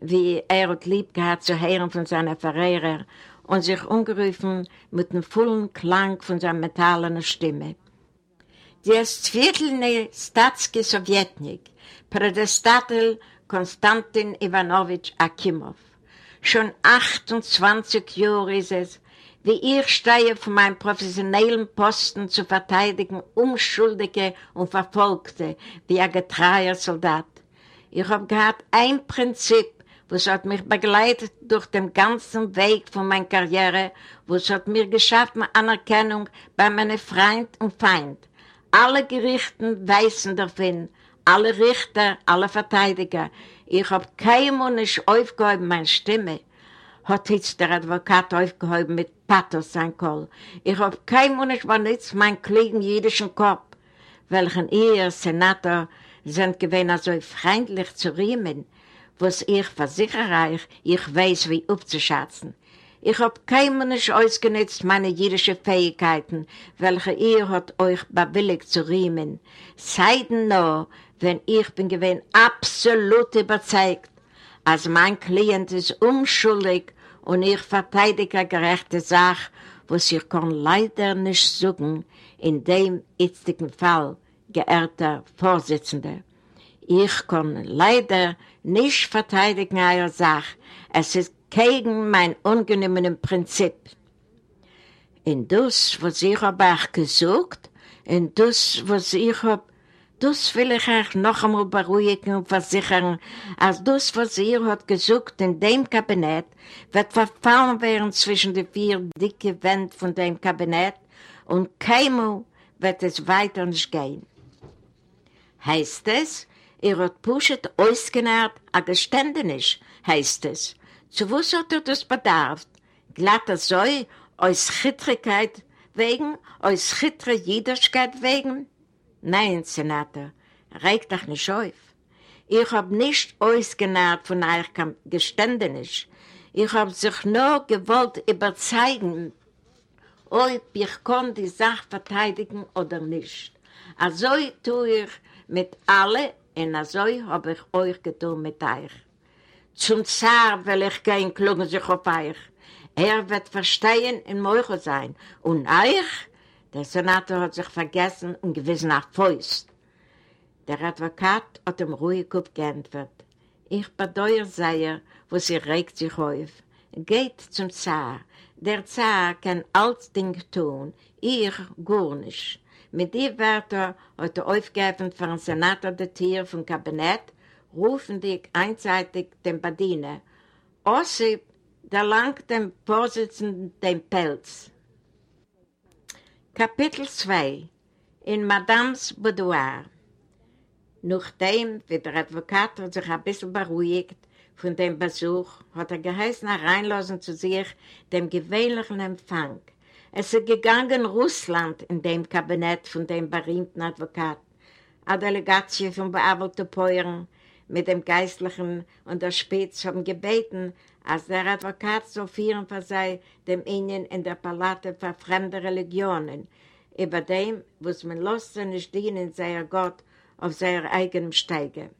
wie er hat lieb gehabt zu hören von seiner Verräter und sich umgerufen mit dem vollen Klang von seiner metallenen Stimme. Die estviertelne Statske Sowjetnik, Prädestatel Konstantin Ivanovich Akimov. Schon 28 Jahre ist es, wie ich stehe von meinem professionellen Posten zu verteidigen, Unschuldige und Verfolgte, wie ein getreuer Soldat. Ich habe gehabt ein Prinzip, was hat mich begleitet durch den ganzen Weg von meiner Karriere, was hat mir geschaffen Anerkennung bei meinen Freund und Feind. Alle Gerichten weisen davon, alle Richter, alle Verteidiger. Ich hab keinem nicht aufgehoben meine Stimme, hat jetzt der Advokat aufgehoben mit Pathos sein Kohl. Ich hab keinem nicht benutzt mein kleinen jüdischen Kopf, welchen ihr, Senator, sind gewesen so freundlich zu riemen, was ich versichere euch, ich weiß, wie aufzuschätzen. Ich hab keinem nicht ausgenutzt meine jüdischen Fähigkeiten, welche ihr hat euch bewilligt zu riemen. Seiden nur, wenn ich bin gewesen absolut überzeugt, als mein Klient ist unschuldig und ich verteidige eine gerechte Sache, was ich kann leider nicht sagen, in dem jetzigen Fall, geehrter Vorsitzender. Ich kann leider nicht verteidigen eure Sache. Es ist gegen mein ungenümmenes Prinzip. In das, was ich euch gesucht, in das, was ich hab, das will ich euch noch einmal beruhigen und versichern, als das, was ihr habt gesucht in dem Kabinett, wird verfallen werden zwischen den vier dicken Wänden von dem Kabinett und keinmal wird es weiter nicht gehen. Heißt es, ihr habt Puschet ausgenährt, a Geständnis, heißt es. Zu was hat er das bedarf? Glatter Säu, aus Chittrigkeit wegen, aus chittre Jüdischkeit wegen? Nein, Senator, regt doch nicht auf. Ich hab nicht ausgenährt von euch Geständnis. Ich hab sich nur gewollt überzeugen, ob ich kann die Sache verteidigen oder nicht. Also tue ich mit allen und also hab ich euch getan mit euch. Zum Zar will ich gehen, klugen sich auf euch. Er wird verstehen in Meuche sein. Und euch? Der Senator hat sich vergessen und gewiss nach Fäust. Der Advokat hat ihm ruhig geantwortet. Ich bedeuere sehr, wo sie regt sich auf. Geht zum Zar. Der Zar kann alles Ding tun, ihr gar nicht. Mit den Wörtern hat er aufgegeben für den Senator der Tier vom Kabinett rufen dich einseitig den Badiner. Ossip, der langt dem Vorsitzenden den Pelz. Kapitel 2 In Madames Boudoir. Nachdem, wie der Advokat sich ein bisschen beruhigt von dem Besuch, hat er geheißen hereinlassen zu sich dem gewöhnlichen Empfang. Es ist gegangen Russland in dem Kabinett von dem berühmten Advokat, eine Delegatie von bearbeiteten Peuren mit dem Geistlichen und der Spitz haben gebeten, als der Advokat so führen für sei dem Ihnen in der Palate für fremde Religionen, über dem, was man los nicht dienen, sei Gott auf seinem eigenen Steige.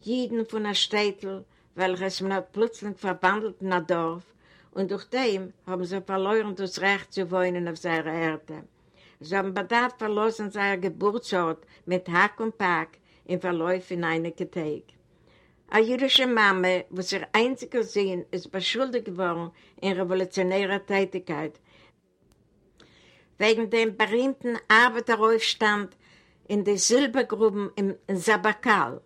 Jeden von der Städtel, welches man hat plötzlich verwandelt in ein Dorf, und durch dem haben sie verloren das Recht zu wohnen auf seiner Erde. Sie haben bedarf verlassen seinen Geburtsort mit Hack und Pack im Verlauf in einigen Tagen. Eine jüdische Mama, wo ihr einziger Sinn ist beschuldigt geworden in revolutionärer Tätigkeit, wegen dem berühmten Arbeiteraufstand in den Silbergruben im Sabakal,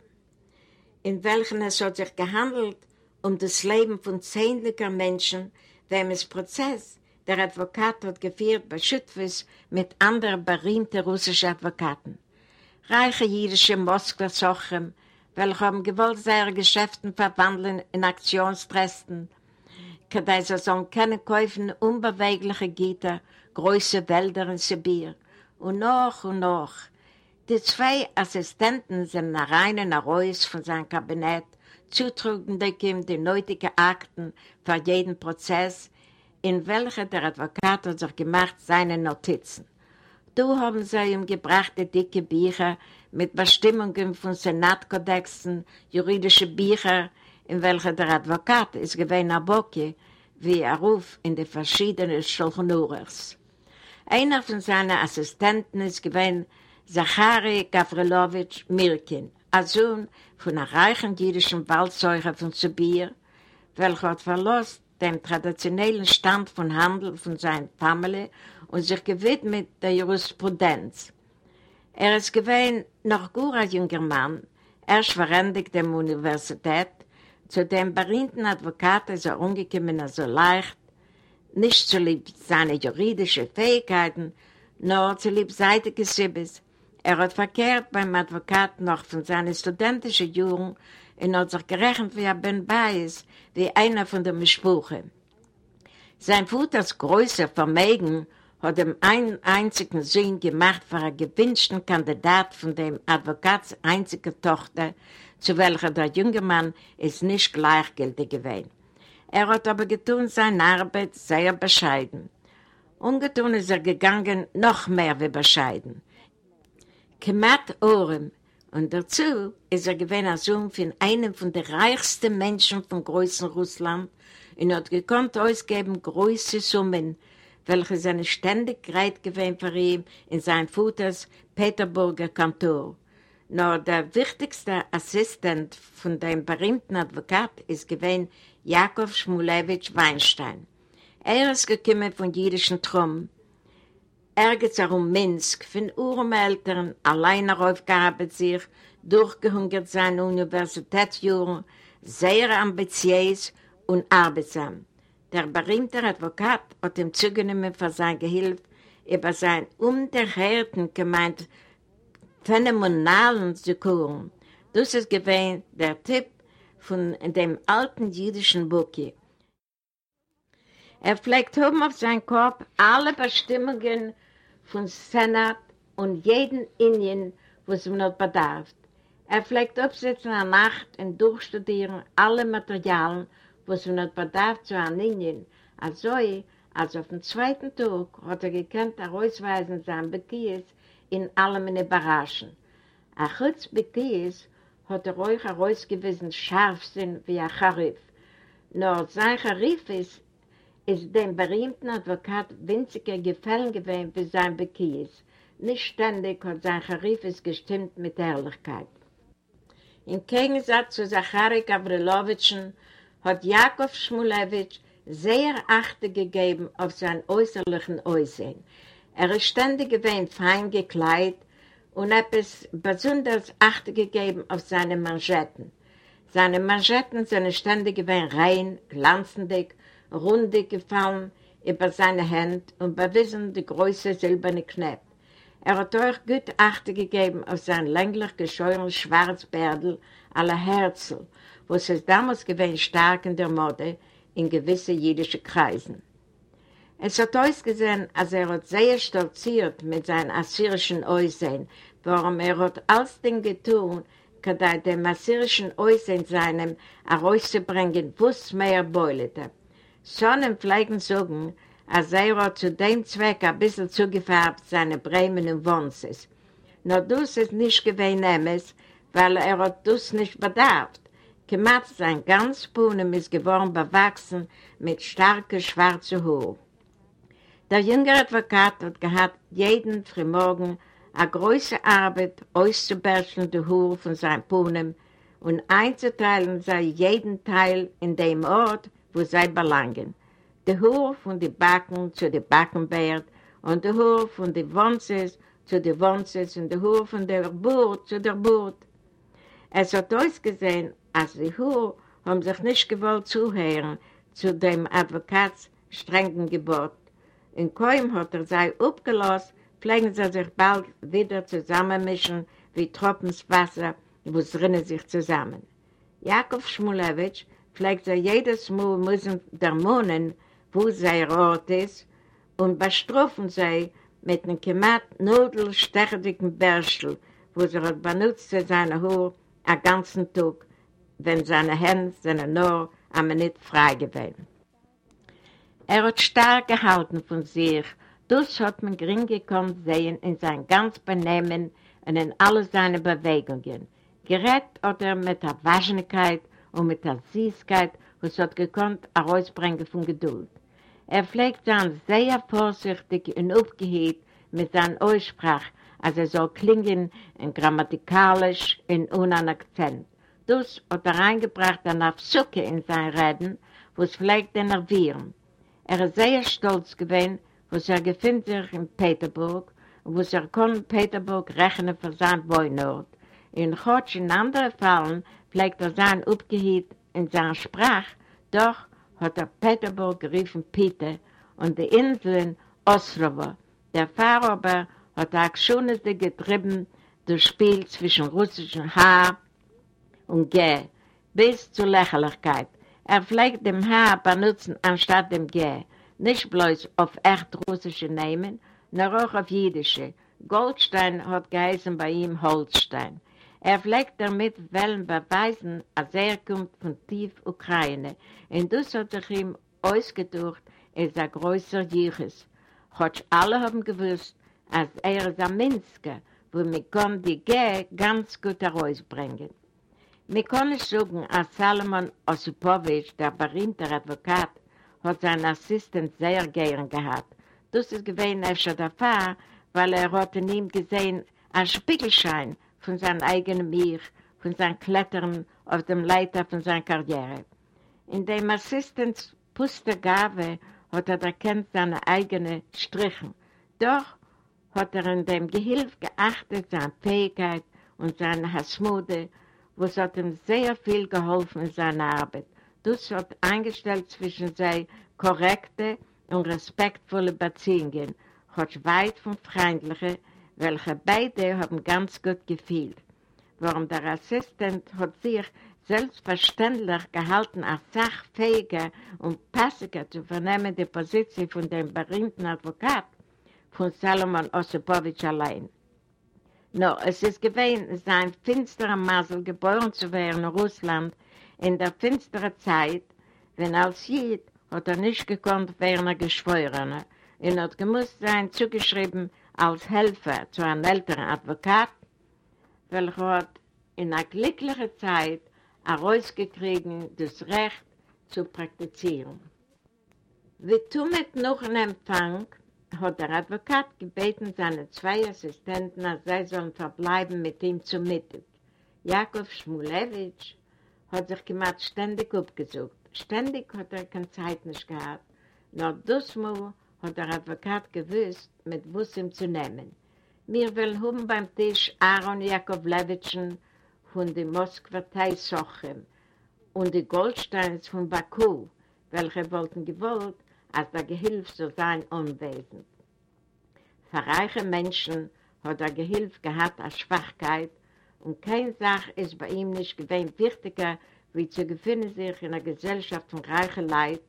in welchen es hat sich gehandelt um das Leben von zähnlichen Menschen, wem es Prozess der Advokat hat geführt bei Schüttwis mit anderen berühmten russischen Advokaten. Reiche jüdische Moskwa-Sochem, welche haben gewollt seine Geschäfte verwandeln in Aktionstresten, kadei sie sollen keine kaufen unbewegliche Gitter, große Wälder in Sibir. Und noch und noch. Die zwei Assistenten sind nach reinen Arroz von seinem Kabinett zutrugen ihm die nötigen Akten für jeden Prozess, in welcher der Advokat hat sich gemacht seine Notizen. Da haben sie ihm gebracht die dicke Bücher mit Bestimmungen von Senatkodexen, juridische Bücher, in welcher der Advokat ist gewesen Aboki, wie er ruf in die verschiedenen Schulchenurers. Einer von seinen Assistenten ist gewesen Zachary Gavrilowitsch Mirkin, ein Sohn von einer reichen jüdischen Waldzeuger von Sibir, welcher hat verlost dem traditionellen Stand von Handel von seiner Familie und sich gewidmet der Jurisprudenz. Er ist gewesen noch gut ein junger Mann, erst verwendet der Universität, zu dem berühmten Advokat ist er umgekommen so leicht, nicht zu lieb seine juridischen Fähigkeiten, nur zu lieb seitige Sibbes, er hat verkehrt beim Advokat noch von seinen studentischen Jahren und hat sich gerechnet wie er Ben Beis, wie einer von den Mischbuchen. Sein Vaters größer Vermögen hat ihm einen einzigen Sohn gemacht für einen gewünschten Kandidat von dem Advokats einziger Tochter, zu welcher der junge Mann ist nicht gleichgültig gewesen. Er hat aber getun seine Arbeit sehr bescheiden. Ungetun ist er gegangen noch mehr wie bescheiden. Kemat Ohren. Und dazu ist er gewesen als Sohn von einem von den reichsten Menschen von größeren Russland und hat gekonnt ausgeben große Summen, welche seine Ständigkeit gewesen für ihn in seinem Vaters Peterburger Kantor. Nur der wichtigste Assistent von dem berühmten Advokat ist gewesen Jakob Schmulewitsch Weinstein. Er ist gekommen von jüdischen Trumm ärgert sich um Minsk, von Urmeltern, allein aufgearbeitet sich, durchgehungert seine Universitätsjuren, sehr ambitiös und arbeitsam. Der berühmte Advokat hat ihm zugenommen für sein Gehilfe über sein unerhörten gemeint phänomenalen Sekuren. Das ist gewesen der Tipp von dem alten jüdischen Buki. Er pflegt oben auf seinen Kopf alle Bestimmungen von Senat und jeden Indien, was man noch bedarf. Er pflegt absetzen an Nacht und durchstudieren alle Materialien, was man noch bedarf zu Indien. Also, als auf dem zweiten Tag hat er gekannt, er ausweisen sein Bekies in allem meine Baraschen. Ein Chutz Bekies hat er euch herausgewiesen Scharfsinn wie ein Charif. Nur sein Charif ist ist dem berühmten Advokat winziger Gefallen gewesen für sein Bekies. Nicht ständig hat sein Charifes gestimmt mit Ehrlichkeit. Im Gegensatz zu Zachary Gavrilowitschen hat Jakob Schmulewitsch sehr Achte gegeben auf sein äußerlichen Aussehen. Er ist ständig gewesen fein gekleidet und etwas besonders Achte gegeben auf seine Manschetten. Seine Manschetten sind ständig gewesen rein, glanzendig rundig gefallen über seine Hände und bewiesen die große silberne Knäpp. Er hat euch gut Achte gegeben auf sein länglich gescheuren Schwarzbärdel aller Herzl, wo es damals gewesen stark in der Mode in gewisse jüdische Kreisen. Es hat ausgesehen, als er hat sehr stolziert mit seinem assyrischen Aussehen, warum er hat alles Ding getan, kada dem assyrischen Aussehen seinem herauszubringen, was mehr beulete. Sonnen pflegen sagen, als er hat zu dem Zweck ein bisschen zugefärbt seine Bremen und Wonses. Nur das ist nicht gewesen, weil er hat das nicht bedarf. Gemacht sein ganz Puhnen ist geworden bewachsen mit starken schwarzen Haaren. Der jüngere Advokat hat gehabt jeden Frühmorgen eine große Arbeit auszubärschen die Haare von seinem Puhnen und einzuteilen sei jeden Teil in dem Ort, wo sie belangen. Die Haare von den Backen zu den Backenbärt und die Haare von den Wonses zu den Wonses und die Haare von der Burt zu der Burt. Es hat ausgesehen, als die Haare haben sich nicht gewollt zuhören zu dem Advokats strengen Gebot in kaum hat er sei abgelassen, pflegen sie sich bald wieder zusammenmischen wie Tropens Wasser, wo es rinnen sich zusammen. Jakob Schmulewitsch pflegt er jedes Mal müssen der Mohnen, wo sein Ort ist, und bestrufen sie mit einem Kemat nudelstechdigen Bärschel, wo sie benutzt für seine Haar einen ganzen Tag, wenn seine Hände seine nur am nicht frei gewesen. Er hat stark gehalten von sich. Das hat man gering gekommen sehen in sein ganz Benehmen und in all seinen Bewegungen. Gerät hat er mit der Wahrscheinlichkeit und mit der Süßigkeit, was hat gekonnt, herausbringen von Geduld. Er pflegt dann sehr vorsichtig und aufgehebt mit seiner Aussprache, als er soll klingen in grammatikalisch und ohne Akzent. Das hat er eingebracht an Afsuke in sein Reden, was pflegt er nervieren. Er ist sehr stolz gewesen, was er gefunden sich in Peterburg und was er kann Peterburg rechnen für sein Wohnort. In Chotsch in anderen Fällen pflegt er sein aufgehielt in seiner Sprache, doch hat er Peterburg geriefen Peter und die Inseln Ostrova. Der Fahrer aber hat er schon getrieben das Spiel zwischen russischem H und G bis zur Lächerlichkeit. Er pflegt dem H benutzen anstatt dem G, nicht bloß auf echt russische Namen, nur auch auf jüdische. Goldstein hat geheißen bei ihm Holstein. Er pflegt damit Wellen beweisen, als er kommt von tief Ukraine. Und das hat sich ihm ausgedrückt, er ist ein größer Jiches. Heute alle haben gewusst, als er ist ein Minsker, wo man kann die G ganz gut herausbringen. Wir können sagen, als Salomon Osipowitsch, der berühmte Advokat, hat seinen Assistent sehr gern gehabt. Das ist gewesen öfter der Fall, weil er hat in ihm gesehen einen Spiegelschein von seinem eigenen Mir, von seinem Klettern auf dem Leiter von seiner Karriere. In dem Assistent Pustergabe hat er erkannt seine eigenen Strichen. Doch hat er in dem Gehilf geachtet seine Fähigkeit und seine Hasmude was hat ihm sehr viel geholfen in seiner Arbeit. Das hat eingestellt zwischen sei korrekte und respektvolle Beziehungen, hat weit von freundlichen, welche beide haben ganz gut gefühlt. Warum der Assistent hat sich selbstverständlich gehalten, als sachfähiger und passiger zu vernehmen die Position von dem berühmten Advokat von Salomon Osipowitsch allein. No, es ist gewesen, sein finsterer Masel geboren zu werden in Russland in der finsteren Zeit, wenn als Jid hat er nicht gekonnt werden ein Geschworener und hat gemusst sein zugeschrieben als Helfer zu einem älteren Advokat, welcher hat in einer glücklichen Zeit herausgekriegt, das Recht zu praktizieren. Wie tun mit noch ein Empfang, hat der Advokat gebeten, seine zwei Assistenten, als sie sollen verbleiben mit ihm zum Mittag. Jakob Schmulewitsch hat sich gemacht ständig abgesucht. Ständig hat er keine Zeit nicht gehabt. Nur das Mal hat der Advokat gewusst, mit was ihm zu nehmen. Wir wollen haben beim Tisch Aaron Jakoblewitschen von der Moskwa Teissochem und die Goldsteins von Baku, welche wollten gewollt, als der Gehilf so sein unwesend. Für reiche Menschen hat der Gehilf gehabt als Schwachkeit und keine Sache ist bei ihm nicht gewähnt wichtiger, wie zu gewinnen sich in einer Gesellschaft von reichen Leid,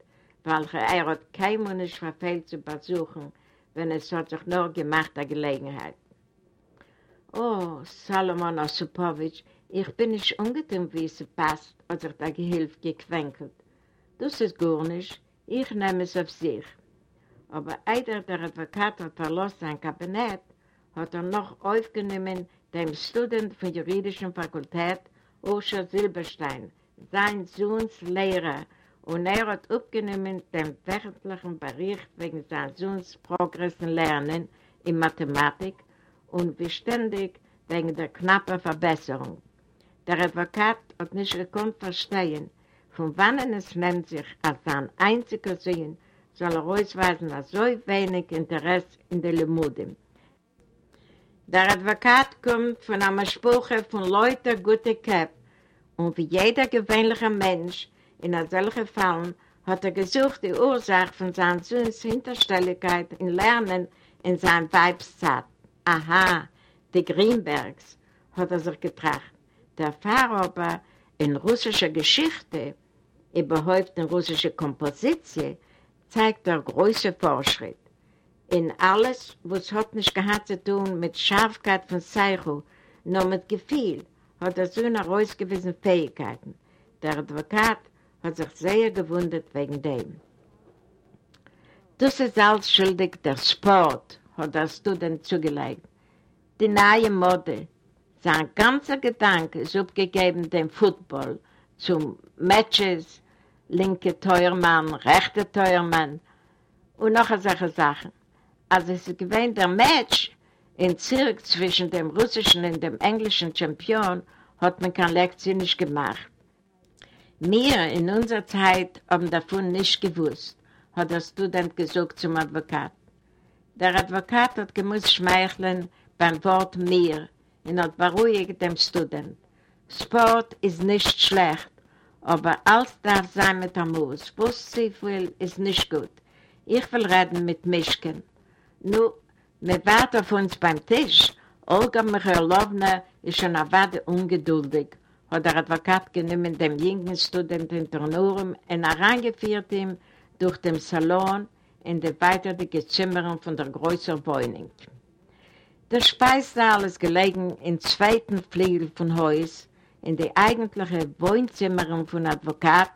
welche er hat kein Mensch verfehlt zu besuchen, wenn es hat sich nur gemacht, der Gelegenheit. Oh, Salomon Osipowitsch, ich bin nicht ungetan, wie es passt, hat sich der Gehilfe gequenkelt. Das ist gar nicht, ich nehme es auf sich. Aber einer der Advokat hat verlassen sein Kabinett, hat er noch aufgenommen dem Student von Juridischen Fakultät, Osher Silberstein, sein Sohns Lehrer, und er hat aufgenommen den wöchentlichen Bericht wegen seines Sohns Progressen Lernen in Mathematik und beständig wegen der knappen Verbesserung. Der Advokat hat nicht gekonnt verstehen, von wann es nennt sich als sein einziger Sohn, soll er ausweisen, als so wenig Interesse in der Lemudim. Der Advokat kommt von einer Sprache von Leuten gute Käpp und wie jeder gewöhnliche Mensch in solchen Fällen hat er gesucht die Ursache von seinem Sohns Hinterstelligkeit in Lernen in seinem Weibszeit. Aha, die Greenbergs, hat er sich getracht. Der Pfarrer aber in russischer Geschichte, überhaupt in russischer Komposition, zeigt der größte Fortschritt. in alles, was hat nicht gehabt zu tun mit Scharfkeit von Zeichu, nur mit Gefühl, hat er so eine rausgewiesen Fähigkeiten. Der Advokat hat sich sehr gewundert wegen dem. Das ist alles schuldig der Sport, hat der Student zugelegt. Die neue Mode, sein ganzer Gedanke ist abgegeben dem Football, zum Matches, linke Teuermann, rechte Teuermann und noch solche Sachen. als es gewähnt der Match in Zirk zwischen dem russischen und dem englischen Champion, hat man keine Lektion nicht gemacht. Wir in unserer Zeit haben davon nicht gewusst, hat der Student gesagt zum Advokat. Der Advokat hat gemusst schmeicheln beim Wort mir und hat beruhigt dem Student. Sport ist nicht schlecht, aber alles darf sein mit Amus. Was sie will, ist nicht gut. Ich will reden mit Mischken. Nu, wir warten auf uns beim Tisch. Olga Michailowna ist schon eine Weile ungeduldig, hat der Advokat genommen dem jungen Studenten in Turnurum und herangeführt ihm durch den Salon in die weitere Zimmern von der größeren Wohnung. Der Speissaal ist gelegen im zweiten Flügel von Haus, in die eigentliche Wohnzimmern von Advokat,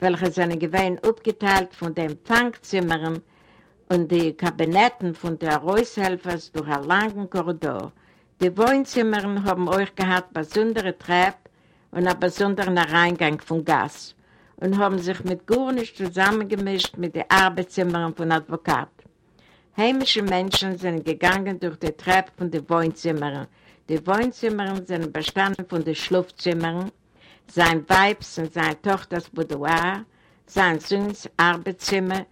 welche seine Gewinn abgeteilt von den Fangzimmern und die Kabinetten von der Reushelfers durch einen langen Korridor. Die Wohnzimmer haben euch gehabt besondere Treppe und einen besonderen Reingang von Gas und haben sich mit Gurnisch zusammengemischt mit den Arbeitszimmern von Advokat. Heimische Menschen sind gegangen durch die Treppe von den Wohnzimmern. Die Wohnzimmer sind bestanden von den Schlafzimmern, sein Weibs und seine Tochters Boudoir, sein Sohns Arbeitszimmer,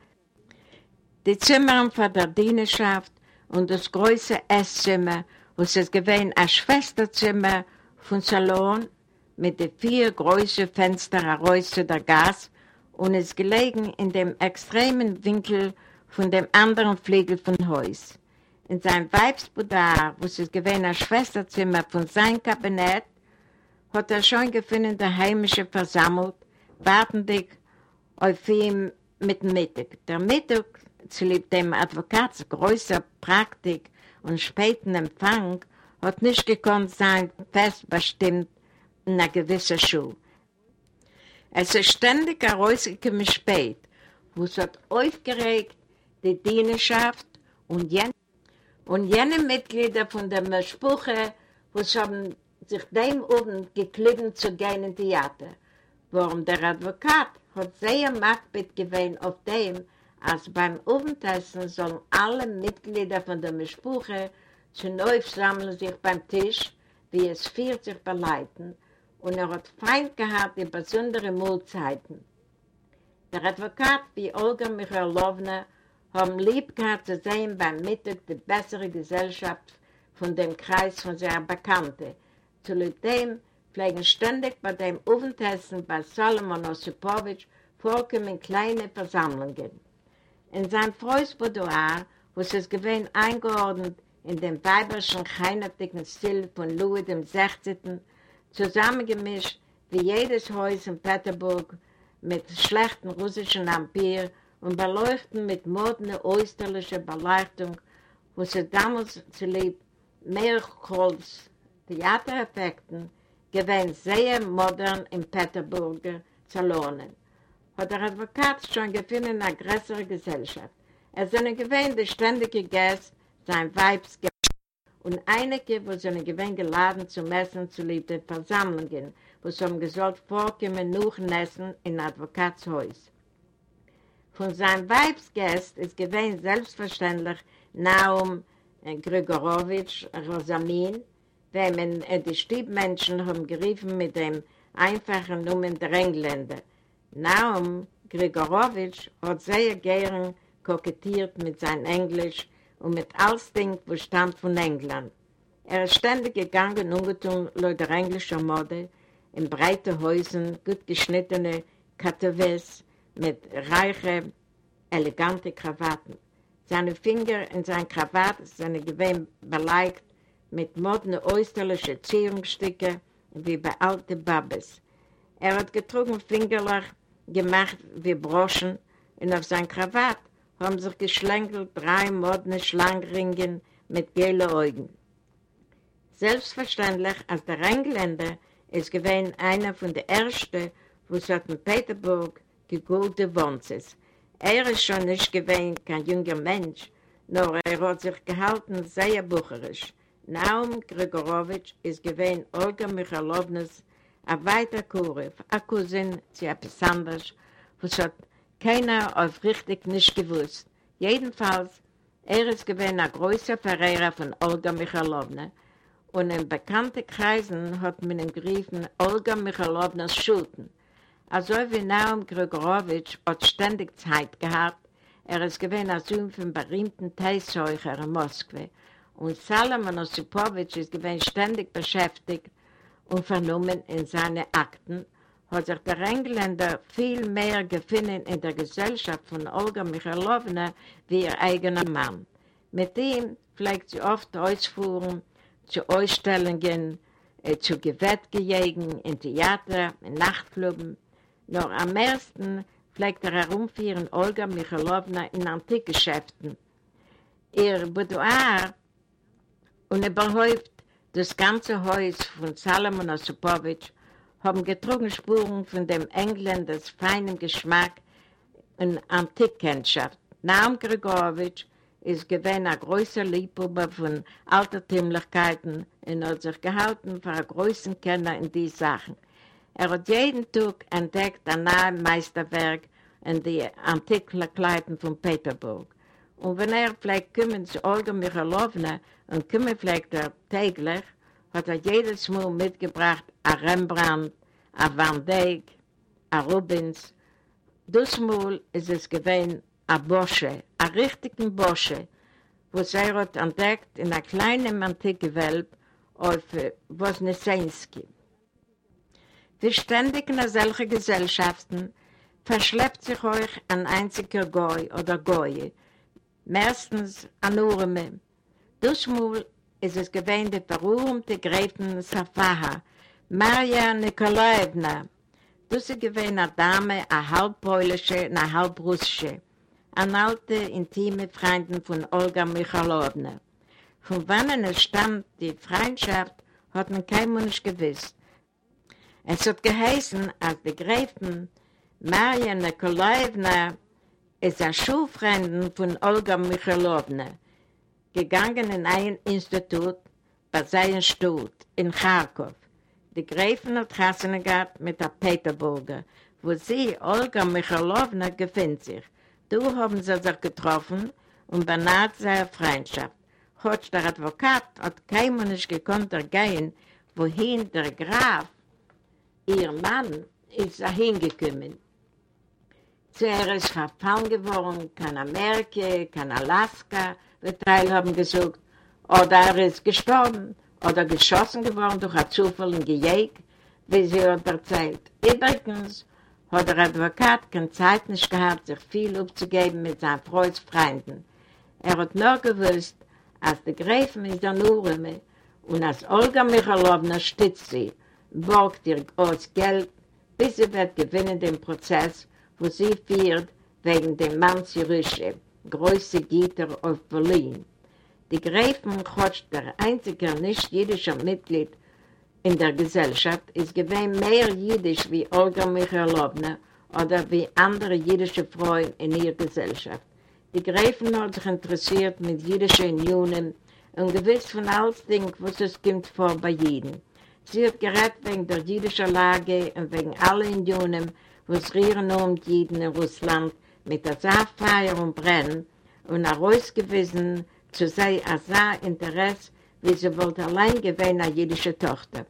die Zimmer von der Dienerschaft und das große Esszimmer, wo es gewesen ein Schwesterzimmer vom Salon mit den vier großen Fenstern heraus zu der Gas und es gelegen in dem extremen Winkel von dem anderen Flügel von Haus. In seinem Weibsbudar, wo es gewesen ein Schwesterzimmer von seinem Kabinett, hat er schon gefunden, der Heimische versammelt, wartendig auf ihm mit Mittag. Der Mittag zulieb dem Advokats größer Praktik und späten Empfang, hat nicht gekonnt sein, fest bestimmt in einer gewissen Schule. Es ist ständig herausgekommen spät, wo es hat aufgeregt die Dienerschaft und jene, und jene Mitglieder von der Mischbuche, wo es haben sich dem oben geklebt zu gehen in Theater. Warum der Advokat hat sehr Machtbild gewähnt auf dem, als beim Abendessen sollen alle Mitglieder von der Mischbuche zu neu sammeln sich beim Tisch, wie es 40 beleiten, und er hat Feind gehabt in besondere Mahlzeiten. Der Advokat wie Olga Michailowna haben lieb gehabt zu sehen beim Mittag die bessere Gesellschaft von dem Kreis von seiner Bekannte. Zu dem pflegen ständig bei dem Abendessen bei Solomon Osipowitsch vorkommen kleine Versammlungen. In seinem Freusboudoir, wo es gewesen eingeordnet in dem weiberischen, heinertigen Stil von Louis XVI., zusammengemischt wie jedes Haus in Peterburg mit schlechten russischen Ampere und beleuchten mit moderne österliche Beleuchtung, wo sie damals zu lieb mehr Holz, Theatereffekten, gewähnt sehr modern in Peterburger Salonen. Hat der Advokat schon gefunden in einer größeren Gesellschaft. Er ist eine gewähnte ständige Gäste, sein Weibsgäste, und einige, wo sie eine gewähnt geladen zum Essen zu lieben Versammlungen, wo sie haben gesagt, vorkommen ein Essen in Advokatshäus. Von seinem Weibsgäst ist gewähnt selbstverständlich Naum Grigorowitsch Rosamin, wem die Stiebmenschen haben geriefen mit dem einfachen Namen der Engländer. Naum Grigorowitsch hat sehr gern kokettiert mit seinem Englisch und mit alles Ding, was stammt von England. Er ist ständig gegangen und ungetun laut der englischen Mode, in breite Häusen, gut geschnittene Kataves mit reichen, eleganten Krawatten. Seine Finger in sein Krawatt sind gewähnt beleicht mit moderne österliche Zierungsstücke wie bei alten Babes. Er hat getrunken Fingerlach gemacht wie Broschen und auf sein Krawatt haben sich geschlängelt drei moderne Schlangringen mit gelben Augen. Selbstverständlich, als der Engländer ist gewesen einer von den Ersten, wo es hat in Peterburg gegolten Wohnzes. Er ist schon nicht gewesen kein junger Mensch, nur er hat sich gehalten sehr bucherisch. Naum Grigorowitsch ist gewesen Olga Michalownas ein weiter Kurif, ein Cousin, sie etwas anderes, was hat keiner auf richtig nicht gewusst. Jedenfalls, er ist gewesen ein größer Verehrer von Olga Michalowna und in bekannten Kreisen hat man ihn geriefen Olga Michalownas Schulten. Also wie Naum Grigorowitsch hat ständig Zeit gehabt, er ist gewesen ein Sohn von berühmten Teisseucher in Moskwe und Salomon Osipowitsch ist gewesen ständig beschäftigt und vernommen in seine Akten hat sich der Engländer viel mehr gefunden in der Gesellschaft von Olga Michalowna wie ihr eigener Mann. Mit ihm pflegt sie oft ausfuhren zu Ausstellungen, äh, zu Gewettgejägen, in Theater, in Nachtclubben. Nur am meisten pflegt er herumführen Olga Michalowna in Antikgeschäften. Ihr Boudoir und überhaupt das ganze Haus von Salomon Osipowitsch haben getrunken Spuren von dem Engländers feinem Geschmack und Antikkennschaft. Naum Grigorowitsch ist gewesen ein größer Liebhaber von Altertümlichkeiten und hat sich gehalten für einen größten Kenner in die Sachen. Er hat jeden Tag entdeckt ein neues Meisterwerk in die Antikkleiden von Peterburg. Und wenn er vielleicht kommen zu Olga Michalowna und kommen vielleicht täglich, hat er jedes Mal mitgebracht a Rembrandt, a Van Dyck, a Rubens. Das Mal ist es gewesen a Bosche, a richtigen Bosche, wo er hat entdeckt in einer kleinen antike Welt auf Wosnesensky. Wie ständig in solchen Gesellschaften verschleppt sich euch ein einziger Goy oder Goye, meistens an Urme. Mal ist es gewesen die berühmte Gräfin Safaha, Maria Nikolaevna. Das ist gewesen eine Dame, eine halbpolische eine halbrussische, eine alte, intime Freundin von Olga Michalowna. Von wann es stammt die Freundschaft, hat man kein Mensch gewusst. Es hat geheißen, als die Gräfin Maria Nikolaevna ist eine Schulfreundin von Olga Michalowna, gegangen in ein Institut bei seinem Stutt in Kharkov. Die Gräfin hat Hassene gehabt mit der Peterburger, wo sie, Olga Michalowna, gefindet sich. Du haben sie sich getroffen und benannt seine Freundschaft. Heute der Advokat hat kein Mensch gekonnt ergehen, wohin der Graf, ihr Mann, ist er hingekommen. Zuerst ist verfallen geworden, kein Amerika, kein Alaska, die Teil haben gesucht, oder er ist gestorben, oder geschossen geworden durch ein Zufall und gejagt, wie sie hat erzählt. Übrigens hat der Advokat keine Zeit nicht gehabt, sich viel aufzugeben mit seinen Freundsfreunden. Er hat nur gewusst, als die Gräfin ist der Nureme und als Olga Michalowna stützt sie, borgt ihr aus Geld, bis sie wird gewinnen den Prozess, wo sie führt wegen dem Manns Jerusche, größte Gitter auf Berlin. Die Gräfin Chotsch, der einzige nicht jüdische Mitglied in der Gesellschaft, ist gewähnt mehr jüdisch wie Olga Michailowna oder wie andere jüdische Frauen in ihrer Gesellschaft. Die Gräfin hat sich interessiert mit jüdischen Unionen und gewiss von alles Ding, was es kommt vor bei Jeden. Sie hat gerät wegen der jüdischen Lage und wegen aller Unionen, was rieren um Jeden in Russland mit der Saarfeier und Brennen und herausgewiesen zu sein als Interesse, wie sie wollte allein gewähnen eine jüdische Tochter.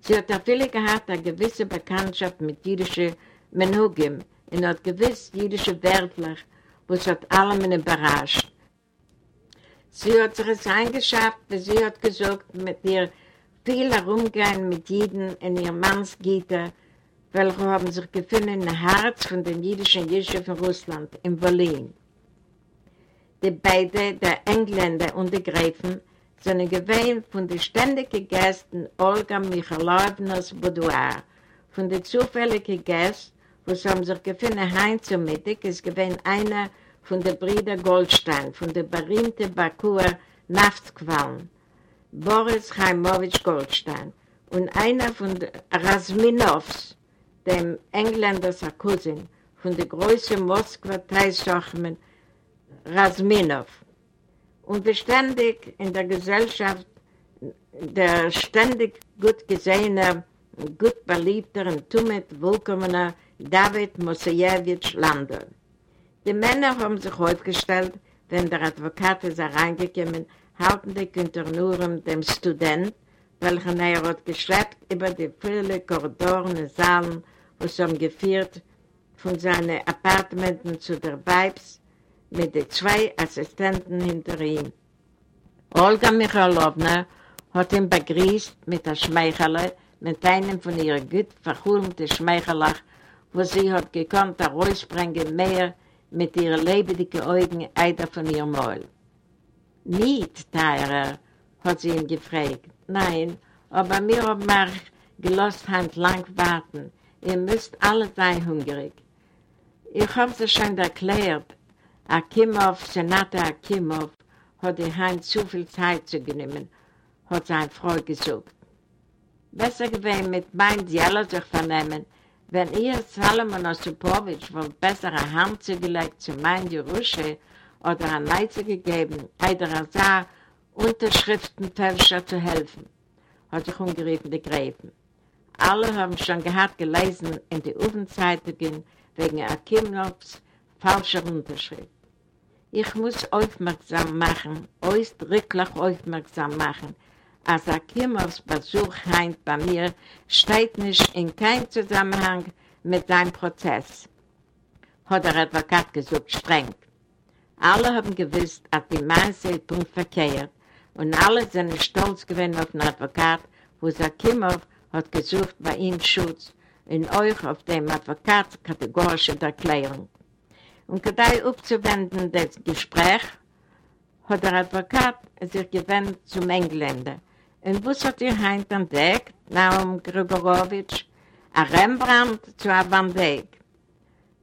Sie hat auch viele gehabt, eine gewisse Bekanntschaft mit jüdischen Menugim und hat gewiss jüdische Wörtler, was hat alle überrascht. Sie hat sich es eingeschafft, wie sie hat gesagt, mit ihr viel herumgehen mit Jeden in ihr Mannsgitter, welche haben sich gefunden im Herz von den jüdischen Jesche von Russland, in Berlin. Die beiden, der Engländer und die Gräfen, sind gewähnt von den ständigen Gästen Olga Michalownas Boudoir, von den zufälligen Gästen, was haben sich gefunden, Heinz zum Mittag, ist gewesen einer von den Brüdern Goldstein, von der berühmten Bakur Naftsquallen, Boris Chaimowitsch Goldstein, und einer von den Rasminows, dem Engländer Sarkozin, von der größten Moskwa Teilschachmen Rasminov. Und beständig in der Gesellschaft der ständig gut gesehene, gut beliebter und tummet willkommener David Mosejewitsch Lander. Die Männer haben sich aufgestellt, wenn der Advokat ist reingekommen, halten die Kunternuren dem Student, welchen er hat geschleppt über die vielen Korridoren und Saalen, wo es haben geführt von seinen Appartementen zu der Weibs mit den zwei Assistenten hinter ihm. Olga Michalowna hat ihn begrüßt mit der Schmeichele, mit einem von ihren gut verhulmten Schmeichelach, wo sie hat gekonnt, herausbringen mehr mit ihren lebendigen Augen einer von ihrem Maul. Nicht, Tyrer, hat sie ihn gefragt. Nein, aber mir haben wir gelost Hand lang warten. Ihr müsst alle sein hungrig. Ich habe es schon erklärt. Akimov, Senator Akimov, hat die Hand zu viel Zeit zu genommen, hat seine Frau gesucht. Besser gewesen mit meinem Dialog sich vernehmen, Wenn ihr, Salomon Osipowitsch, wollt bessere Hand zugelegt zu meinem Jerusche oder ein Neize gegeben, einer sah, Unterschriftenfälscher zu helfen, hat sich umgerufen die Gräben. Alle haben schon gehabt gelesen in die Ofenzeitungen wegen Akimnovs falscher Unterschrift. Ich muss aufmerksam machen, ausdrücklich aufmerksam machen, als Akimovs Besuch heint bei mir steht nicht in keinem Zusammenhang mit seinem Prozess, hat der Advokat gesagt, streng. Alle haben gewusst, dass die Maße Punkt verkehrt und alle sind stolz gewesen auf den Advokat, wo Sakimov hat gesucht bei ihm Schutz in euch auf dem Advokat kategorische Erklärung. Und gedei aufzuwenden das Gespräch, hat der Advokat sich gewendet zum Engländer, Und was hat ihr heint entdeckt, Naum Grigorowitsch? Ein Rembrandt zu einem Dijk.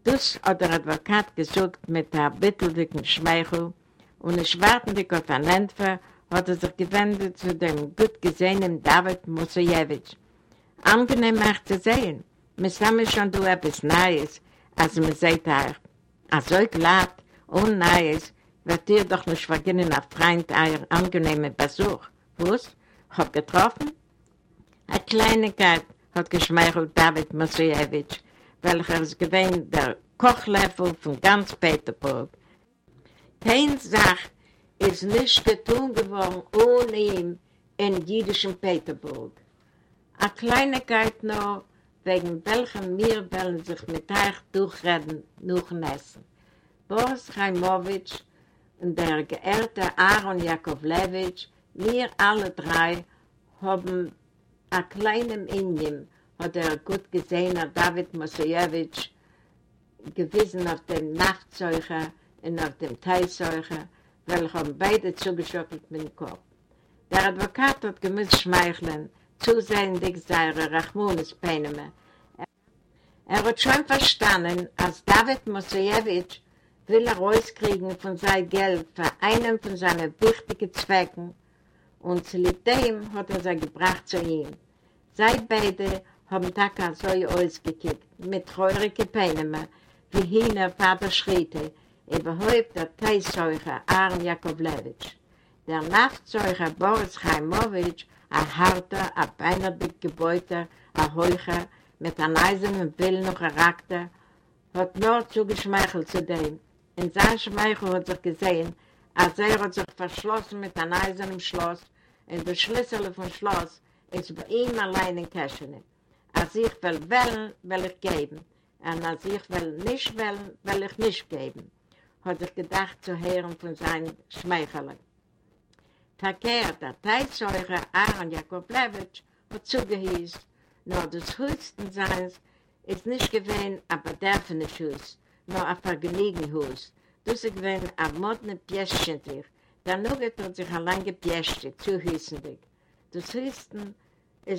Das hat der Advokat gesucht mit der bitterlichen Schmeichel und ich wartend auf ein Entfer hat er sich gewendet zu dem gut gesehenen David Musejewitsch. Angenehm euch zu sehen. Wir sammeln schon du etwas Neues, als wir seht euch. A so glatt und Neues wird ihr doch nicht vergehen auf Freund euer angenehmen Besuch. Was? hat getroffen? Eine Kleinigkeit hat geschmeichelt David Mosejewitsch, welcher es gewähnt der Kochlöffel von ganz Peterburg. Keine Sache ist nicht getun geworden ohne ihn in jüdischen Peterburg. Eine Kleinigkeit nur, wegen welchen wir wollen sich mit euch durchreden, durchnessen. Boris Chaimowitsch und der geehrte Aaron Jakovlewitsch Wir alle drei haben ein kleines Indien, hat er gut gesehen, David Mosejewitsch, gewissen auf den Nachtzeuger und auf dem Teilzeuger, welche haben beide zugeschockelt mit dem Kopf. Der Advokat hat gemisst schmeicheln, zusehend ich seine Rachmunis Peineme. Er hat schon verstanden, als David Mosejewitsch will er rauskriegen von seinem Geld für einen von seinen wichtigen Zwecken und zu dem hat er sie gebracht zu ihm. Sei beide haben Taka so ausgekickt, mit treurigen Peinen, wie hin Vater Schritte, überhaupt der Teisseucher Aaron Jakoblewitsch. Der Nachtzeucher Boris Chaimowitsch, ein harter, ein beinerdick Gebäuter, ein Heucher, mit einem eisernen Willen und Charakter, hat nur zugeschmeichelt zu dem. In seinem Schmeichel hat sich gesehen, als er hat sich verschlossen mit einem eisernen Schloss, und der Schlüssel vom Schloss ist bei ihm allein in Keschene. Als ich will wählen, will ich geben. Und als ich will nicht wählen, will ich nicht geben. Hat er gedacht zu hören von seinen Schmeicheln. Verkehrt, der Teilsäure Aaron Jakoblewitsch hat zugehiest, nur das höchsten Seins ist nicht gewesen, aber der von der Schuss, nur ein Vergnügenhaus. Das ist gewesen, ein modne Pieschen sich. Der Nugget hat sich allein gepiescht, zuhüßendig. Das Höchsten ist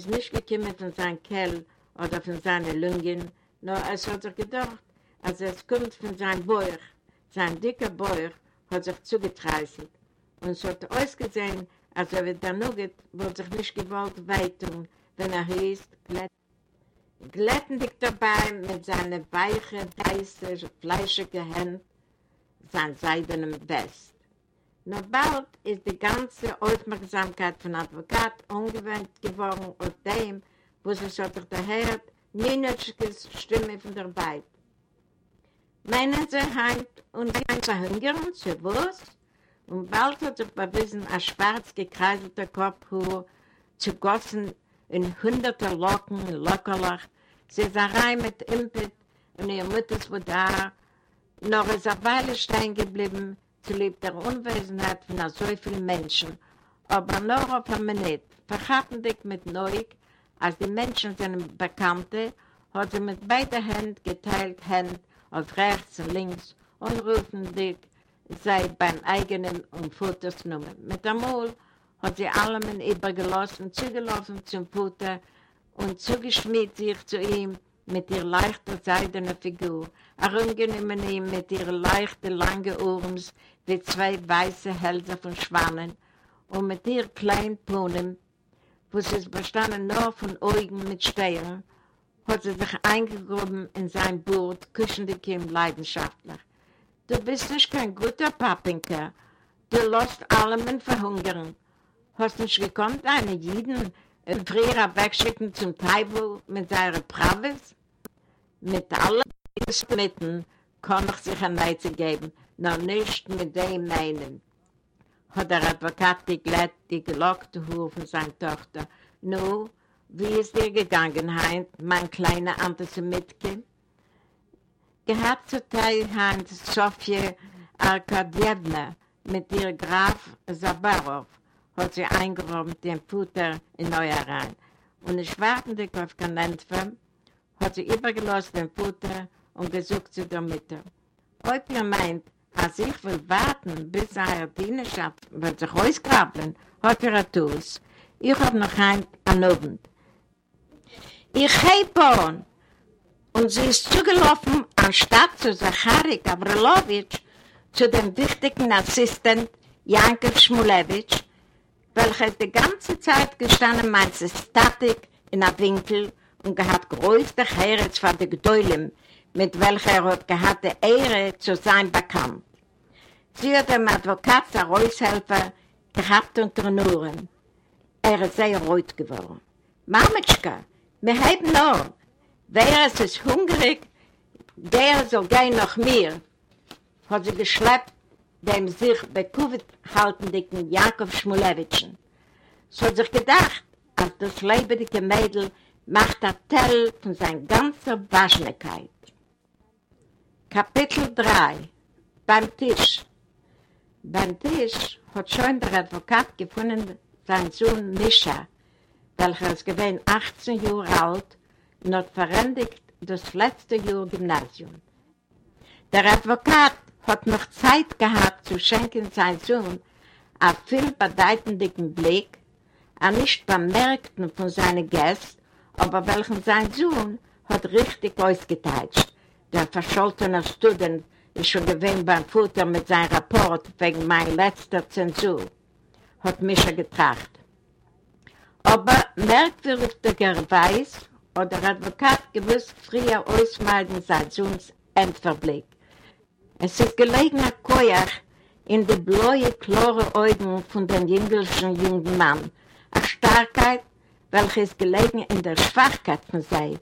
nicht gekommen von seinem Kell oder von seinen Lungen, nur es hat sich gedacht, als es kommt von seinem Bauch, sein dicker Bauch hat sich zugetreißelt. Und es hat ausgesehen, als er der Nugget wollte sich nicht gewollt weitern, wenn er hieß, glättendig dabei mit seinen weichen, weißen, fleischigen Händen, sein seidenem West. Nur bald ist die ganze Aufmerksamkeit von Advokat ungewöhnt geworden auf dem, wo sie so durch der Herd Minutschkes Stimme von der Beid. Meinen sie heint und sie ein verhungern, zu was? Und bald hat sich bewiesen ein schwarz gekreiselter Kopfhuhr zu gossen in hunderte Locken, in Lockerlach. Sie ist rein mit Impet und ihr ist wo da. Noch ist eine Weile stehen geblieben, lieb der Unwesenheit von so vielen Menschen. Aber noch auf eine Minute, verhatten dich mit Neug, als die Menschen sind Bekannte, hat sie mit beiden Händen geteilt, Hände auf rechts und links und rufen dich, sei beim eigenen und Futters Nummer. Mit der Mol hat sie allem übergelassen, zugelaufen zum Futter und zugeschmiert sich zu ihm mit ihrer leichten seidenen Figur, herumgenommen ihm mit ihren leichten, langen Ohrens wie zwei weiße Hälse von Schwannen und mit ihren kleinen Pohnen, wo sie bestanden nur von Augen mit Sternen, hat sie sich eingegruben in sein Boot, küchendig ihm leidenschaftlich. Du bist nicht kein guter Papinker, du lässt allem verhungern. Hast nicht gekonnt, eine Jiden im Frierer wegschicken zum Teufel mit seiner Pravis? Mit allen Mitten kann ich sich ein Neize geben, noch nicht mit dem meinen. Hat der Advokat geglätt, die gelockte Hure von seiner Tochter. Nu, wie ist dir gegangen, Heinz, mein kleiner Antisemitke? Gehabt zu Teil Heinz Sofie Arkadjewna mit ihr Graf Zabarov, hat sie eingeräumt den Futter in euer Rhein. Und ich warte dich auf kein Entfer, hat sie übergelassen den Futter und gesucht sie der Mitte. Ob ihr meint, als ich will warten, bis er Dienerschaft wird sich ausgraben, hat er es Ich hab noch ein an Abend. Ich habe Und sie ist zugelaufen, anstatt zu Zachari Gavrilowitsch, zu dem wichtigen Assistent Jankel Schmulewitsch, welcher die ganze Zeit gestanden meint sie statik in der Winkel und gehabt größte Heretz von den Gedäulen, mit welcher er hat gehabt die Ehre zu sein bekannt. Sie hat dem Advokat, der Reushelfer, gehabt unter den Ohren. Er ist sehr rot geworden. Mametschka, wir haben noch, wer ist es hungrig, der soll gehen nach mir, hat sie geschleppt, dem sich bekuvet haltendigen Jakob Schmulewitschen. So hat sich gedacht, als das lebendige Mädel macht er Tell von seiner ganzen Waschnigkeit. Kapitel 3 Beim Tisch Beim Tisch hat schon der Advokat gefunden, sein Sohn Mischa, welcher ist gewesen 18 Jahre alt und hat verendigt das letzte Jahr Gymnasium. Der Advokat hat noch Zeit gehabt zu schenken sein Sohn einen viel bedeutenden Blick, einen nicht bemerkten von seinen Gästen, aber welchen sein Sohn hat richtig ausgeteitscht. Der verscholtene Student ist schon gewinn beim Futter mit seinem Rapport wegen meiner letzter Zensur, hat Mischa getracht. Aber merkwürdigerweise hat der Advokat gewiss früher ausmelden sein Sohns Endverblick. Es ist gelegen ein Koyach in die blaue, klare Augen von dem jüngelischen jungen Mann, eine Starkheit, welche ist gelegen in der Schwachkeit von sei,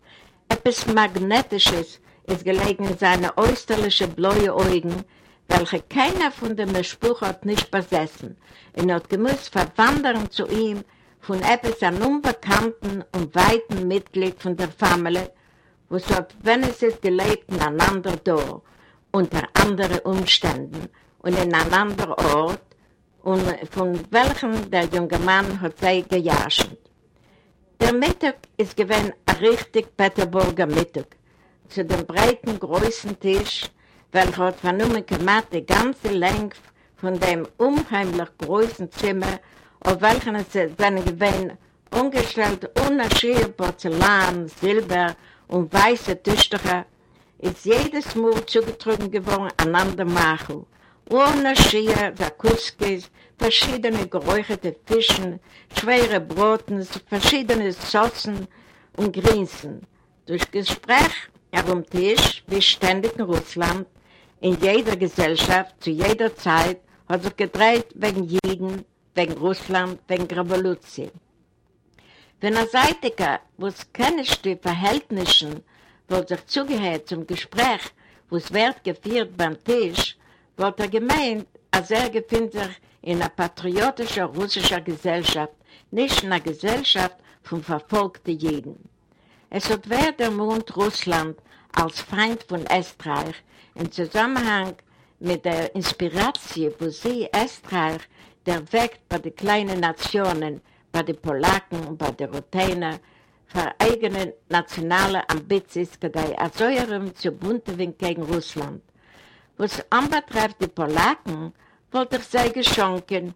etwas Magnetisches ist gelegen in seine äußerliche blaue Augen, welche keiner von dem Spruch hat nicht besessen, und hat gemusst verwandern zu ihm von etwas an unbekannten und weiten Mitglied von der Familie, wo es hat, ist gelebt, in einander da, unter anderen Umständen und in einem anderen Ort, und von welchem der junge Mann hat sie gejascht. Der Mittag ist gewesen ein richtig Peterburger Mittag, zu dem breiten, großen Tisch, welcher hat vernommen gemacht die ganze Länge von dem unheimlich großen Zimmer, auf welchen es seine gewesen umgestellt ohne Schier, Porzellan, Silber und weiße Tüchter, ist jedes Mal zugetrunken geworden an anderen Machen, ohne Schier, Zakuskis, verschiedene geräucherte Fischen, schwere Broten, verschiedene Soßen und Grinsen. Durch Gespräch herum Tisch, wie ständig in Russland, in jeder Gesellschaft, zu jeder Zeit, hat sich gedreht wegen Jeden, wegen Russland, wegen Revolution. Wenn ein Seitiger, wo es keine die Verhältnisse, wo sich zugehört zum Gespräch, wo es wird geführt beim Tisch, wird er gemeint, als er gefindet sich in einer patriotischen russischen Gesellschaft, nicht in einer Gesellschaft von verfolgten Jeden. Es wird wer der Mond Russland als Feind von Österreich im Zusammenhang mit der Inspiration, wo sie Österreich der weckt bei den kleinen Nationen, bei den Polaken und bei den Rutänen, für eigene nationale Ambitionen, die als eurem zu bunten gegen Russland. Was anbetrifft die Polaken, wollte ich sehr geschenken.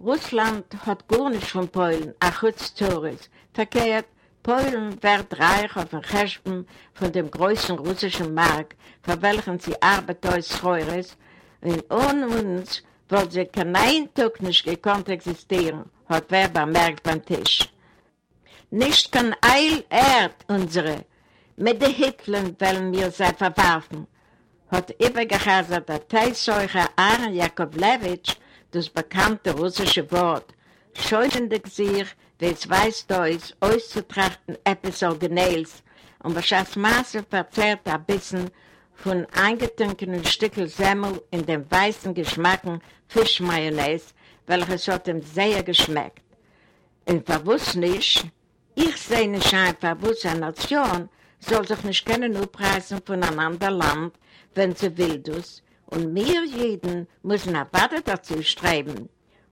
Russland hat gar nicht von Polen, auch Zores. Verkehrt, Polen wird reich auf den Kästen von dem größten russischen Markt, für welchen sie arbeiten und ohne uns weil sie kein Eintag nicht gekonnt existieren, hat wer bemerkt beim Tisch. Nicht kein Eil Erd unsere, mit den Hitlern wollen wir sie verwerfen, hat übergehasert der Teilseucher Aaron Jakovlewitsch das bekannte russische Wort, scheunendig sich, wie es weiß ist, auszutrachten etwas Originals und was Maße verzehrt ein bisschen von eingetünkenen Stückel Semmel in dem weißen Geschmacken Fischmayonnaise, welches hat ihm sehr geschmeckt. Und verwusst nicht, ich sehe nicht einfach, wo eine Nation soll sich nicht können uppreisen von einem anderen Land, wenn sie will das. Und wir jeden müssen auch weiter dazu streben.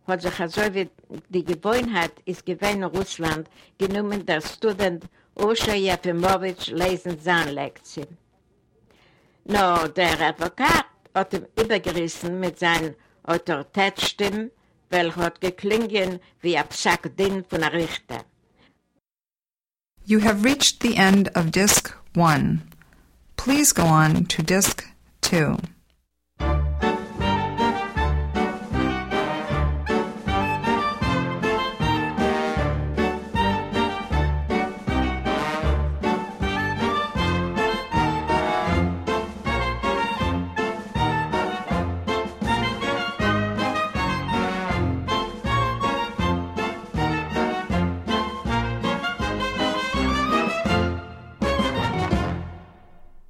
Hat sich also wie die Gewohnheit ist gewesen in Russland genommen, der Student Osha Jefimowitsch lesen seine Lektion. No, der Advokat hat ihm übergerissen mit seinen Autoritätsstimmen, welche hat geklingen wie ein Psakodin von einem Richter. You have reached the end of Disc 1. Please go on to Disc 2.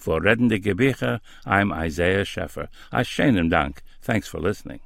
For Redende Gebiche, I'm Isaiah Scheffer. A Dank. Thanks for listening.